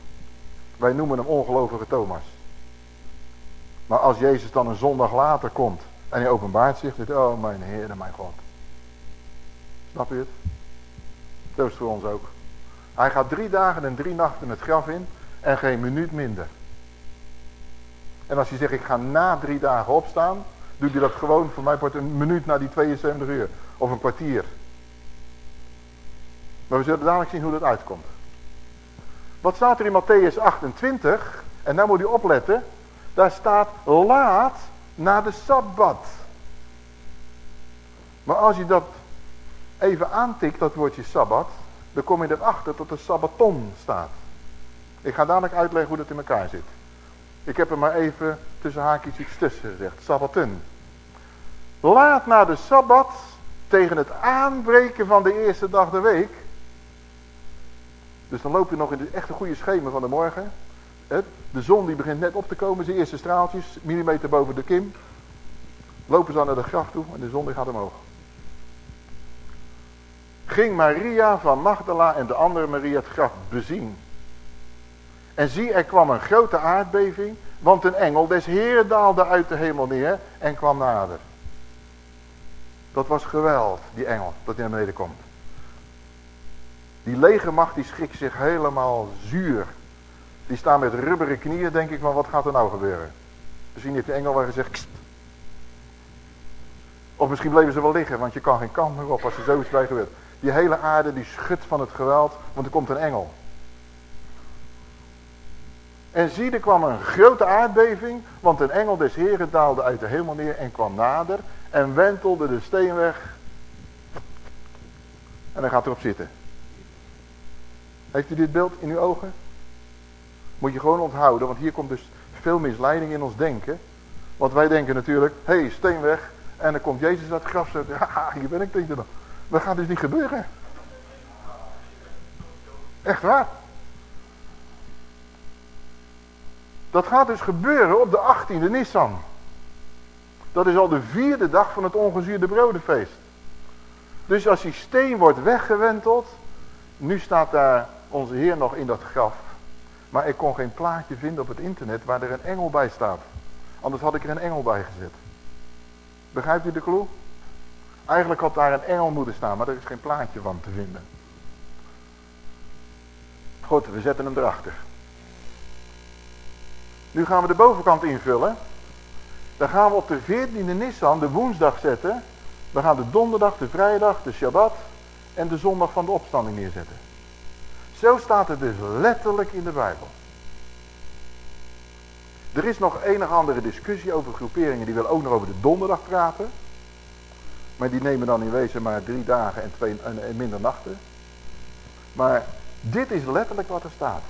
A: Wij noemen hem ongelovige Thomas. Maar als Jezus dan een zondag later komt en hij openbaart zich, dit, oh mijn Heer en mijn God. Snap je het? Dat is voor ons ook. Hij gaat drie dagen en drie nachten het graf in en geen minuut minder. En als hij zegt, ik ga na drie dagen opstaan, doet hij dat gewoon, voor mij wordt een minuut na die 72 uur. Of een kwartier. Maar we zullen dadelijk zien hoe dat uitkomt. Wat staat er in Matthäus 28? En daar moet u opletten. Daar staat laat na de Sabbat. Maar als je dat even aantikt, dat woordje Sabbat, dan kom je erachter dat er Sabbaton staat. Ik ga dadelijk uitleggen hoe dat in elkaar zit. Ik heb er maar even tussen haakjes iets tussen gezegd. Sabbaten. Laat na de Sabbat, tegen het aanbreken van de eerste dag der week. Dus dan loop je nog in de echte goede schemer van de morgen. De zon die begint net op te komen, zijn eerste straaltjes, millimeter boven de kim. Lopen ze dan naar de graf toe en de zon die gaat omhoog ging Maria van Magdala en de andere Maria het graf bezien. En zie, er kwam een grote aardbeving, want een engel des Heeren daalde uit de hemel neer en kwam nader. Dat was geweld, die engel, dat hij naar beneden komt. Die legermacht die schrikt zich helemaal zuur. Die staan met rubberen knieën, denk ik, van wat gaat er nou gebeuren? Misschien heeft de engel wel gezegd, Kst. Of misschien bleven ze wel liggen, want je kan geen kant meer op als er zoiets bij gebeurt. Die hele aarde die schudt van het geweld, want er komt een engel. En zie, er kwam een grote aardbeving, want een engel des Heren daalde uit de hemel neer en kwam nader en wentelde de steen weg. En hij gaat erop zitten. Heeft u dit beeld in uw ogen? Moet je gewoon onthouden, want hier komt dus veel misleiding in ons denken. Want wij denken natuurlijk, hé, hey, steen weg. En dan komt Jezus uit het graf. Zegt, ja, [LAUGHS] hier ben ik, je dan. Dat gaat dus niet gebeuren. Echt waar. Dat gaat dus gebeuren op de 18e Nissan. Dat is al de vierde dag van het ongezuurde brodenfeest. Dus als die steen wordt weggewenteld. Nu staat daar onze Heer nog in dat graf. Maar ik kon geen plaatje vinden op het internet waar er een engel bij staat. Anders had ik er een engel bij gezet. Begrijpt u de clue? Eigenlijk had daar een engel moeten staan, maar er is geen plaatje van te vinden. Goed, we zetten hem erachter. Nu gaan we de bovenkant invullen. Dan gaan we op de 14e Nissan de woensdag zetten. We gaan de donderdag, de vrijdag, de Shabbat en de zondag van de opstanding neerzetten. Zo staat het dus letterlijk in de Bijbel. Er is nog enige andere discussie over groeperingen die willen ook nog over de donderdag praten. Maar die nemen dan in wezen maar drie dagen en, twee, en minder nachten. Maar dit is letterlijk wat er staat.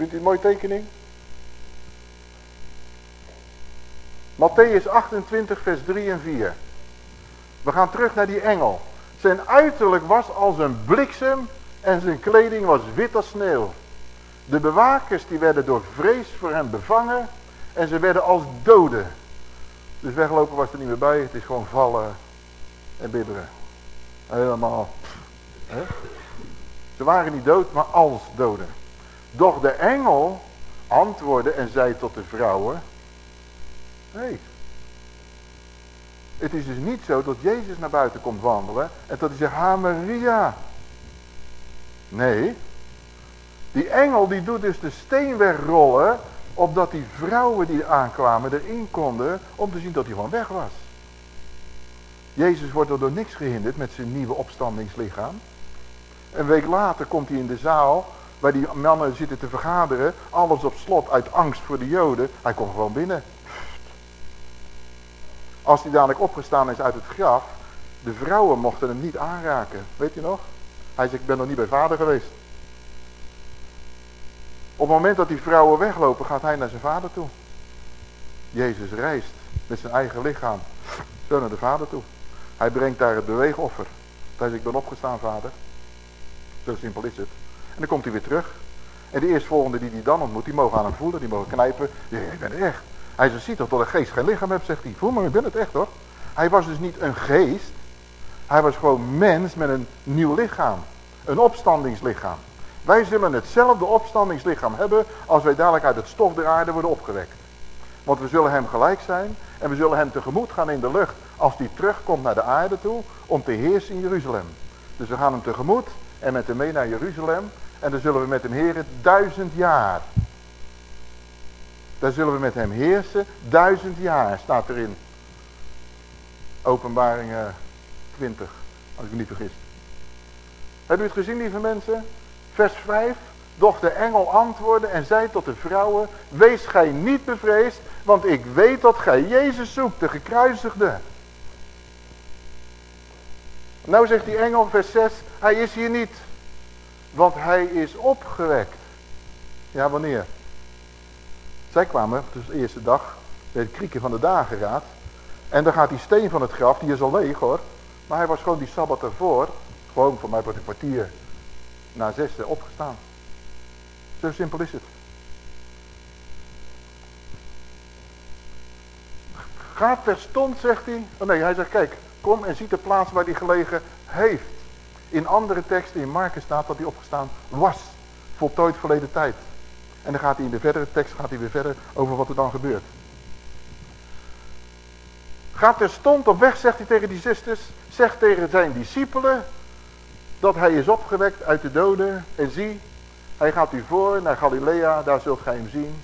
A: Vindt u een mooie tekening? Matthäus 28 vers 3 en 4. We gaan terug naar die engel. Zijn uiterlijk was als een bliksem en zijn kleding was wit als sneeuw. De bewakers die werden door vrees voor hem bevangen en ze werden als doden. Dus weglopen was er niet meer bij, het is gewoon vallen en bibberen. Helemaal. Hè? Ze waren niet dood, maar als doden. Doch de engel antwoordde en zei tot de vrouwen. Nee. Het is dus niet zo dat Jezus naar buiten komt wandelen en dat hij zegt, ha Maria. Nee. Die engel die doet dus de steen wegrollen, opdat die vrouwen die aankwamen erin konden, om te zien dat hij gewoon weg was. Jezus wordt er door niks gehinderd met zijn nieuwe opstandingslichaam. Een week later komt hij in de zaal waar die mannen zitten te vergaderen. Alles op slot uit angst voor de joden. Hij komt gewoon binnen. Als hij dadelijk opgestaan is uit het graf. De vrouwen mochten hem niet aanraken. Weet je nog? Hij zegt ik ben nog niet bij vader geweest. Op het moment dat die vrouwen weglopen gaat hij naar zijn vader toe. Jezus reist met zijn eigen lichaam. Zo naar de vader toe. Hij brengt daar het beweegoffer. Hij zegt ik ben opgestaan vader. Zo simpel is het. Dan komt hij weer terug. En de eerstvolgende die hij dan ontmoet, die mogen aan hem voelen, die mogen knijpen. Ja, ik ben het echt. Hij zegt, ziet toch dat een geest geen lichaam heeft, zegt hij. Voel maar, ik ben het echt hoor. Hij was dus niet een geest. Hij was gewoon mens met een nieuw lichaam. Een opstandingslichaam. Wij zullen hetzelfde opstandingslichaam hebben als wij dadelijk uit het stof der aarde worden opgewekt. Want we zullen hem gelijk zijn en we zullen hem tegemoet gaan in de lucht als hij terugkomt naar de aarde toe om te heersen in Jeruzalem. Dus we gaan hem tegemoet en met hem mee naar Jeruzalem. En dan zullen we met hem heren duizend jaar. Daar zullen we met hem heersen duizend jaar, staat erin. Openbaring 20, als ik me niet vergis. Hebben u het gezien, lieve mensen? Vers 5. Doch de engel antwoordde en zei tot de vrouwen, wees gij niet bevreesd, want ik weet dat gij Jezus zoekt, de gekruisigde. Nou zegt die engel, vers 6, hij is hier niet. Want hij is opgewekt. Ja, wanneer? Zij kwamen, dus de eerste dag, bij het krieken van de dageraad. En dan gaat die steen van het graf, die is al leeg hoor. Maar hij was gewoon die sabbat ervoor, gewoon voor mij wordt een kwartier na zesde opgestaan. Zo simpel is het. Ga terstond, zegt hij. Oh nee, hij zegt, kijk, kom en ziet de plaats waar hij gelegen heeft. In andere teksten, in Marcus staat dat hij opgestaan was. Voltooid verleden tijd. En dan gaat hij in de verdere tekst gaat hij weer verder over wat er dan gebeurt. Ga terstond op weg, zegt hij tegen die zusters. Zegt tegen zijn discipelen dat hij is opgewekt uit de doden. En zie, hij gaat u voor naar Galilea, daar zult gij hem zien.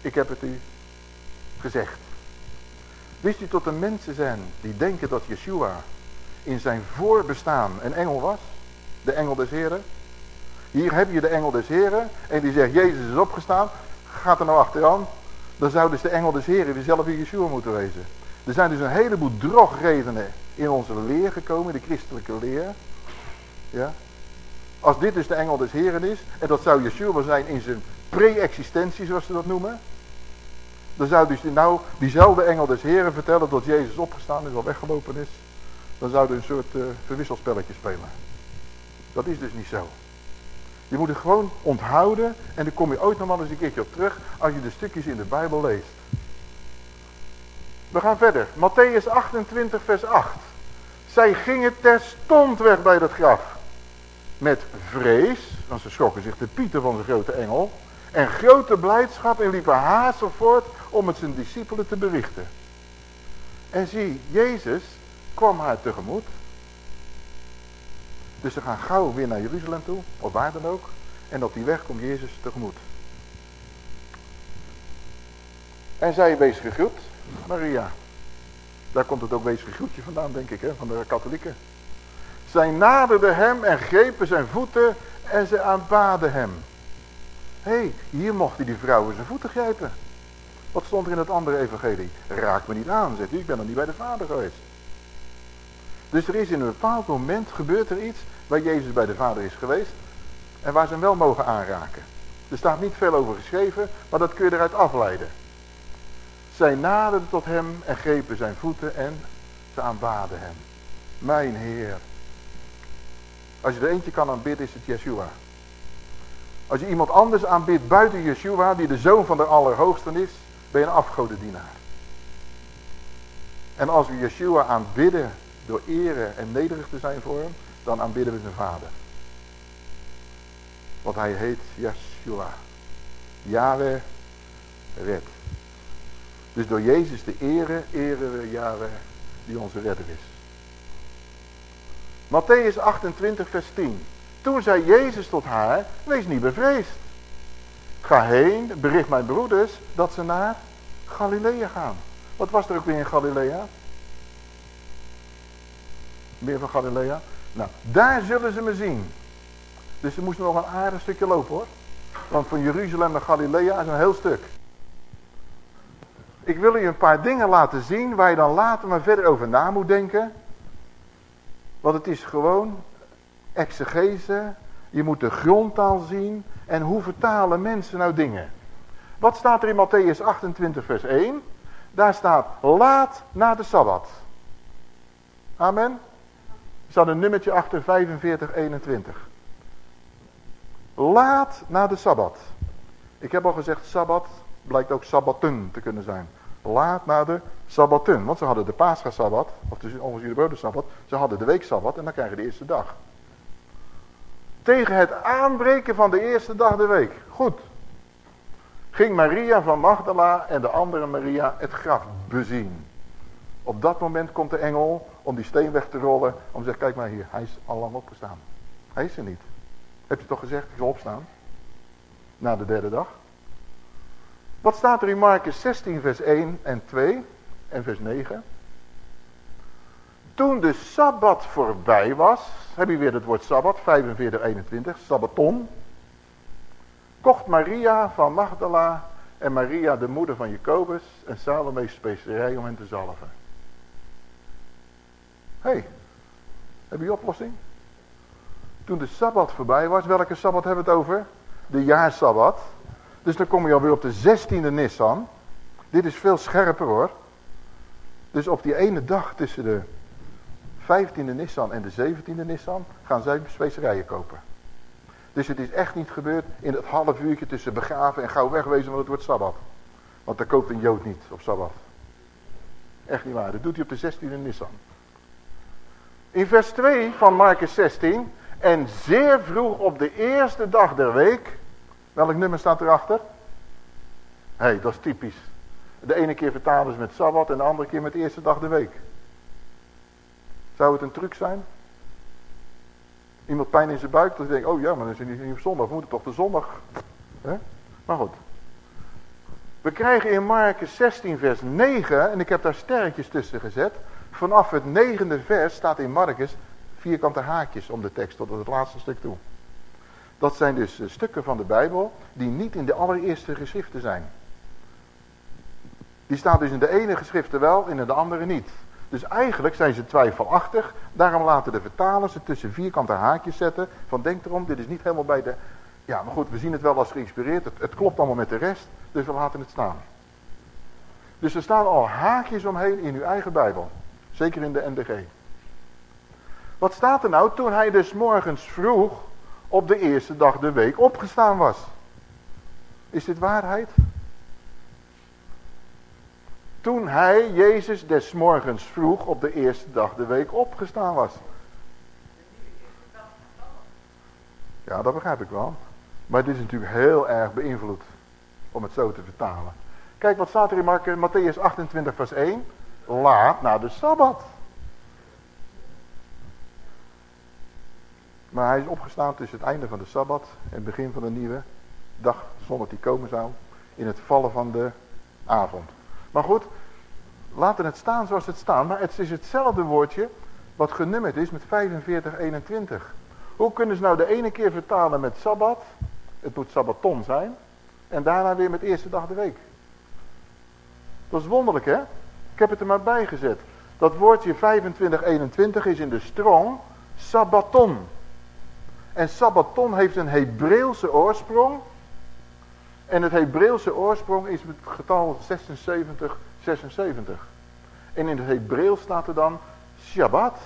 A: Ik heb het u gezegd. Wist u tot de mensen zijn die denken dat Yeshua in zijn voorbestaan een engel was? De engel des Heren. Hier heb je de engel des Heren en die zegt Jezus is opgestaan. Gaat er nou achteraan. Dan zou dus de engel des Heren diezelfde Yeshua moeten wezen. Er zijn dus een heleboel drogredenen in onze leer gekomen, de christelijke leer. Ja? Als dit dus de engel des Heren is, en dat zou Yeshua zijn in zijn pre-existentie, zoals ze dat noemen. Dan zou dus nou diezelfde engel des Heren vertellen dat Jezus opgestaan is, al weggelopen is. Dan zouden we een soort uh, verwisselspelletje spelen. Dat is dus niet zo. Je moet het gewoon onthouden en dan kom je ooit nog wel eens een keertje op terug als je de stukjes in de Bijbel leest. We gaan verder. Matthäus 28 vers 8. Zij gingen terstond weg bij dat graf. Met vrees, want ze schrokken zich de pieten van de grote engel. En grote blijdschap en liepen haastig voort om het zijn discipelen te berichten. En zie, Jezus kwam haar tegemoet. Dus ze gaan gauw weer naar Jeruzalem toe, of waar dan ook. En op die weg komt Jezus tegemoet. En zij wees gegroet, Maria. Daar komt het ook wees gegroetje vandaan, denk ik, hè, van de katholieken. Zij naderden hem en grepen zijn voeten en ze aanbaden hem. Hé, hey, hier mochten die vrouwen zijn voeten grijpen. Wat stond er in het andere evangelie? Raak me niet aan, zegt u, ik ben nog niet bij de vader geweest. Dus er is in een bepaald moment, gebeurt er iets, waar Jezus bij de vader is geweest, en waar ze hem wel mogen aanraken. Er staat niet veel over geschreven, maar dat kun je eruit afleiden. Zij naderden tot hem en grepen zijn voeten en ze aanbaden hem. Mijn Heer. Als je er eentje kan aanbidden is het Yeshua. Als je iemand anders aanbidt buiten Yeshua, die de zoon van de Allerhoogste is, ben je een afgodendienaar. En als we Yeshua aanbidden door eren en nederig te zijn voor hem, dan aanbidden we zijn vader. Want hij heet Yeshua. Yahweh red. Dus door Jezus te eren, eren we Yahweh die onze redder is. Matthäus 28 vers 10. Toen zei Jezus tot haar, wees niet bevreesd. Ga heen, bericht mijn broeders dat ze naar Galilea gaan. Wat was er ook weer in Galilea? Meer van Galilea? Nou, daar zullen ze me zien. Dus ze moesten nog een aardig stukje lopen hoor. Want van Jeruzalem naar Galilea is een heel stuk. Ik wil je een paar dingen laten zien waar je dan later maar verder over na moet denken. Want het is gewoon exegese. Je moet de grondtaal zien. En hoe vertalen mensen nou dingen? Wat staat er in Matthäus 28 vers 1? Daar staat laat na de Sabbat. Amen. Staat een nummertje achter 4521. Laat na de Sabbat. Ik heb al gezegd Sabbat blijkt ook Sabbaten te kunnen zijn. Laat na de Sabbaten. Want ze hadden de Pascha-Sabbat, of de ongezuurde Sabbat. Ze hadden de week-Sabbat en dan krijgen de eerste dag. Tegen het aanbreken van de eerste dag de week. Goed. Ging Maria van Magdala en de andere Maria het graf bezien. Op dat moment komt de engel om die steen weg te rollen. Om te zeggen, kijk maar hier, hij is al lang opgestaan. Hij is er niet. Heb je toch gezegd, ik zal opstaan? Na de derde dag. Wat staat er in Marcus 16 vers 1 en 2 en vers 9? Toen de Sabbat voorbij was, heb je weer het woord Sabbat, 45, 21, Sabbaton. Kocht Maria van Magdala en Maria de moeder van Jacobus en Salome specerij om hen te zalven. Hé, hey, heb je oplossing? Toen de Sabbat voorbij was, welke Sabbat hebben we het over? De jaarsabbat. Dus dan kom je alweer op de 16e Nissan. Dit is veel scherper hoor. Dus op die ene dag tussen de 15e Nissan en de 17e Nissan gaan zij specerijen kopen. Dus het is echt niet gebeurd in het half uurtje tussen begraven en gauw wegwezen, want het wordt Sabbat. Want daar koopt een Jood niet op Sabbat. Echt niet waar, dat doet hij op de 16e Nissan. In vers 2 van Marcus 16. En zeer vroeg op de eerste dag der week. Welk nummer staat erachter? Hé, hey, dat is typisch. De ene keer vertalen ze met Sabbat en de andere keer met de eerste dag der week. Zou het een truc zijn? Iemand pijn in zijn buik, dan denk ik, oh ja, maar dan is het niet op zondag. We moeten toch de zondag. Maar goed. We krijgen in Marcus 16 vers 9, en ik heb daar sterretjes tussen gezet. Vanaf het negende vers staat in Marcus vierkante haakjes om de tekst tot het laatste stuk toe. Dat zijn dus eh, stukken van de Bijbel die niet in de allereerste geschriften zijn. Die staan dus in de ene geschriften wel, in de andere niet. Dus eigenlijk zijn ze twijfelachtig. Daarom laten de vertalers ze tussen vierkante haakjes zetten. Van denk erom, dit is niet helemaal bij de... Ja, maar goed, we zien het wel als geïnspireerd. Het klopt allemaal met de rest, dus we laten het staan. Dus er staan al haakjes omheen in uw eigen Bijbel. Zeker in de NDG. Wat staat er nou? Toen hij dus morgens vroeg op de eerste dag de week opgestaan was. Is dit waarheid? Toen hij, Jezus, des morgens vroeg op de eerste dag de week opgestaan was. Ja, dat begrijp ik wel. Maar dit is natuurlijk heel erg beïnvloed. Om het zo te vertalen. Kijk, wat staat er in Matthäus 28 vers 1? Laat na de Sabbat. Maar hij is opgestaan tussen het einde van de Sabbat en het begin van de nieuwe dag, zonder die komen zou, in het vallen van de avond. Maar goed, laten het staan zoals het staat, maar het is hetzelfde woordje wat genummerd is met 4521. Hoe kunnen ze nou de ene keer vertalen met Sabbat, het moet Sabbaton zijn, en daarna weer met eerste dag de week. Dat is wonderlijk hè? Ik heb het er maar bij gezet. Dat woordje 2521 is in de strong Sabbaton. En Sabbaton heeft een Hebreeuwse oorsprong. En het Hebreeuwse oorsprong is het getal 76, 76. En in het Hebreeuws staat er dan Shabbat.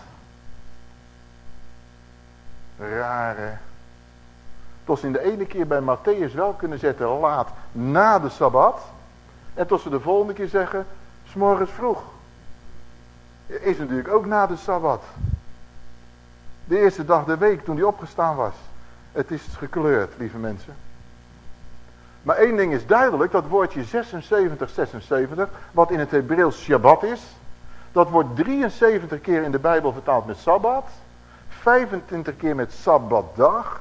A: Rare. Tot ze in de ene keer bij Matthäus wel kunnen zetten laat na de Sabbat. En tot ze de volgende keer zeggen, s'morgens vroeg. Is natuurlijk ook na de Sabbat. De eerste dag de week toen hij opgestaan was. Het is gekleurd, lieve mensen. Maar één ding is duidelijk, dat woordje 76, 76, wat in het Hebreeuws Shabbat is, dat wordt 73 keer in de Bijbel vertaald met Sabbat, 25 keer met Sabbatdag.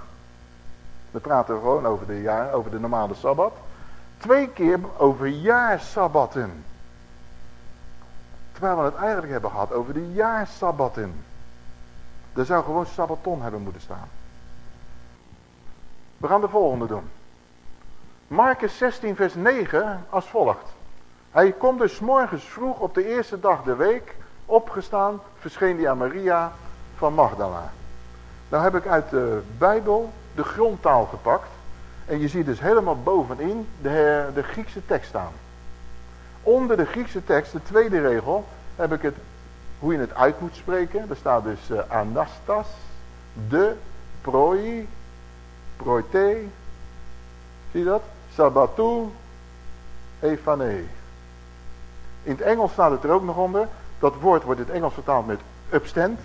A: We praten gewoon over de, jaar, over de normale Sabbat. Twee keer over jaarsabbatten. Terwijl we het eigenlijk hebben gehad over de jaarsabbatten. Er zou gewoon sabbaton hebben moeten staan. We gaan de volgende doen. Marcus 16 vers 9 als volgt. Hij komt dus morgens vroeg op de eerste dag de week opgestaan, verscheen hij aan Maria van Magdala. Nou heb ik uit de Bijbel de grondtaal gepakt. En je ziet dus helemaal bovenin de, de Griekse tekst staan. Onder de Griekse tekst, de tweede regel, heb ik het hoe je het uit moet spreken. Er staat dus uh, anastas, de, proi, proite. Zie je dat? Sabbatu, efane. In het Engels staat het er ook nog onder. Dat woord wordt in het Engels vertaald met upstand.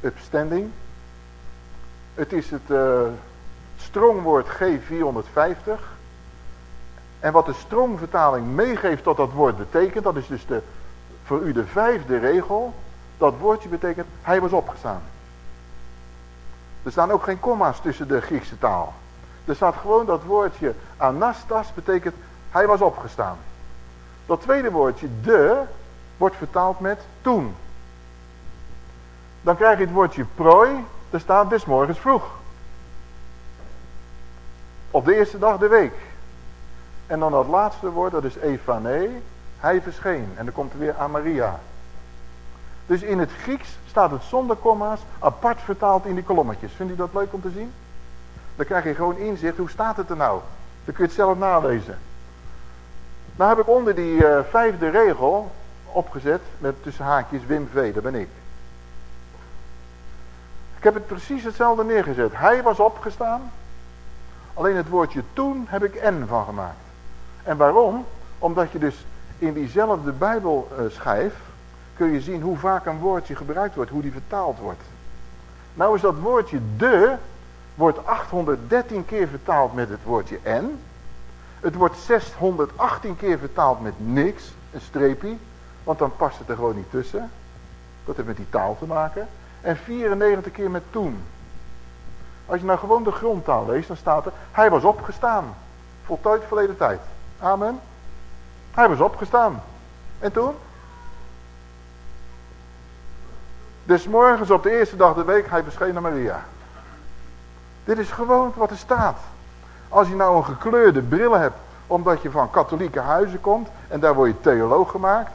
A: Upstanding. Het is het uh, strongwoord G450. En wat de strongvertaling meegeeft tot dat woord betekent, dat is dus de voor u de vijfde regel. Dat woordje betekent, hij was opgestaan. Er staan ook geen komma's tussen de Griekse taal. Er staat gewoon dat woordje anastas, betekent, hij was opgestaan. Dat tweede woordje, de, wordt vertaald met toen. Dan krijg je het woordje prooi, er staat des morgens vroeg. Op de eerste dag de week. En dan dat laatste woord, dat is efane, hij verscheen. En dan komt er weer aan Maria. Dus in het Grieks staat het zonder komma's apart vertaald in die kolommetjes. Vindt u dat leuk om te zien? Dan krijg je gewoon inzicht, hoe staat het er nou? Dan kun je het zelf nalezen. Nou heb ik onder die uh, vijfde regel opgezet, met tussen haakjes Wim V, dat ben ik. Ik heb het precies hetzelfde neergezet. Hij was opgestaan, alleen het woordje toen heb ik N van gemaakt. En waarom? Omdat je dus in diezelfde Bijbelschijf kun je zien hoe vaak een woordje gebruikt wordt, hoe die vertaald wordt. Nou is dat woordje de, wordt 813 keer vertaald met het woordje en. Het wordt 618 keer vertaald met niks, een streepje, want dan past het er gewoon niet tussen. Dat heeft met die taal te maken. En 94 keer met toen. Als je nou gewoon de grondtaal leest, dan staat er, hij was opgestaan. Voltooid verleden tijd. Amen. Hij was opgestaan. En toen? Dus morgens op de eerste dag de week, hij verscheen naar Maria. Dit is gewoon wat er staat. Als je nou een gekleurde bril hebt, omdat je van katholieke huizen komt, en daar word je theoloog gemaakt.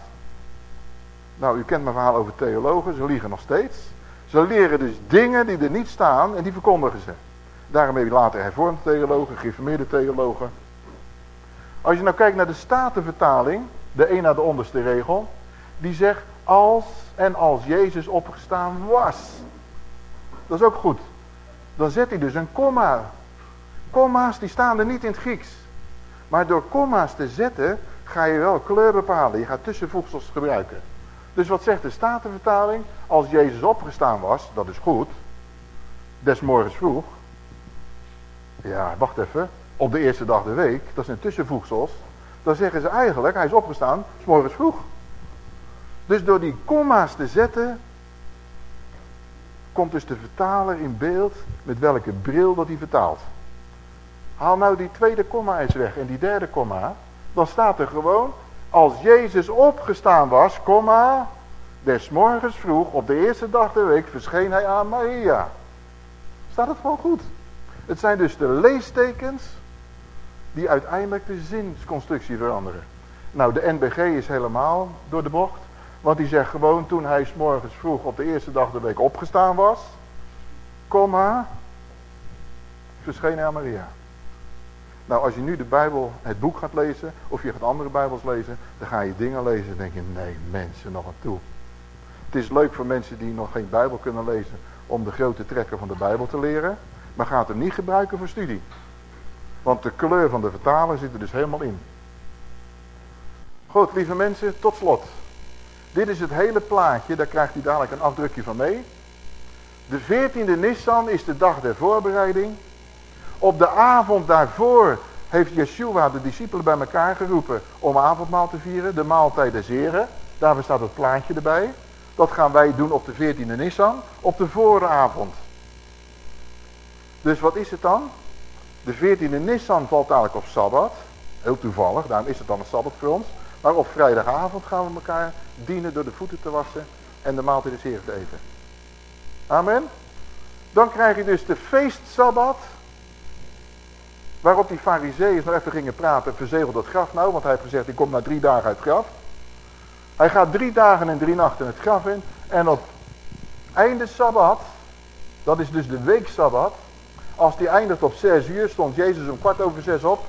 A: Nou, u kent mijn verhaal over theologen, ze liegen nog steeds. Ze leren dus dingen die er niet staan en die verkondigen ze. Daarom heb je later hervormde theologen, theologen. Als je nou kijkt naar de Statenvertaling, de een naar de onderste regel, die zegt als en als Jezus opgestaan was. Dat is ook goed. Dan zet hij dus een komma. Komma's die staan er niet in het Grieks. Maar door komma's te zetten ga je wel kleur bepalen. Je gaat tussenvoegsels gebruiken. Dus wat zegt de Statenvertaling? Als Jezus opgestaan was, dat is goed. Des morgens vroeg. Ja, wacht even. Op de eerste dag de week, dat zijn tussenvoegsels. Dan zeggen ze eigenlijk, hij is opgestaan, s morgens vroeg. Dus door die komma's te zetten, komt dus de vertaler in beeld met welke bril dat hij vertaalt. Haal nou die tweede komma eens weg en die derde komma. Dan staat er gewoon, als Jezus opgestaan was, komma, des morgens vroeg, op de eerste dag der week, verscheen hij aan Maria. Staat het gewoon goed. Het zijn dus de leestekens die uiteindelijk de zinsconstructie veranderen. Nou, de NBG is helemaal door de bocht. Want die zegt gewoon toen hij morgens vroeg op de eerste dag de week opgestaan was, komma, verscheen aan Maria. Nou, als je nu de Bijbel, het boek gaat lezen, of je gaat andere Bijbels lezen, dan ga je dingen lezen en denk je, nee mensen, nog aan toe. Het is leuk voor mensen die nog geen Bijbel kunnen lezen, om de grote trekker van de Bijbel te leren, maar gaat hem niet gebruiken voor studie. Want de kleur van de vertaler zit er dus helemaal in. Goed, lieve mensen, tot slot. Dit is het hele plaatje, daar krijgt u dadelijk een afdrukje van mee. De 14e Nissan is de dag der voorbereiding. Op de avond daarvoor heeft Yeshua de discipelen bij elkaar geroepen om avondmaal te vieren, de maaltijd des Heren. Daarvoor staat het plaatje erbij. Dat gaan wij doen op de 14e Nissan, op de vooravond. Dus wat is het dan? De 14e Nissan valt eigenlijk op Sabbat. Heel toevallig, daarom is het dan een Sabbat voor ons. Maar op vrijdagavond gaan we elkaar dienen door de voeten te wassen en de maaltijd des Heren te eten. Amen. Dan krijg je dus de feestsabbat. Waarop die fariseeën nog even gingen praten, verzegeld het graf nou, want hij heeft gezegd, ik kom na drie dagen uit het graf. Hij gaat drie dagen en drie nachten het graf in. En op einde sabbat, dat is dus de weeksabbat, als die eindigt op zes uur, stond Jezus om kwart over zes op.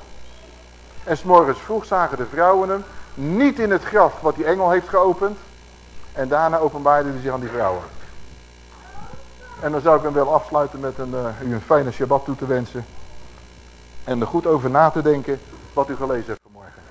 A: En s'morgens vroeg zagen de vrouwen hem niet in het graf wat die engel heeft geopend. En daarna openbaarde hij zich aan die vrouwen. En dan zou ik hem wel afsluiten met een, uh, u een fijne Shabbat toe te wensen. En er goed over na te denken wat u gelezen hebt vanmorgen.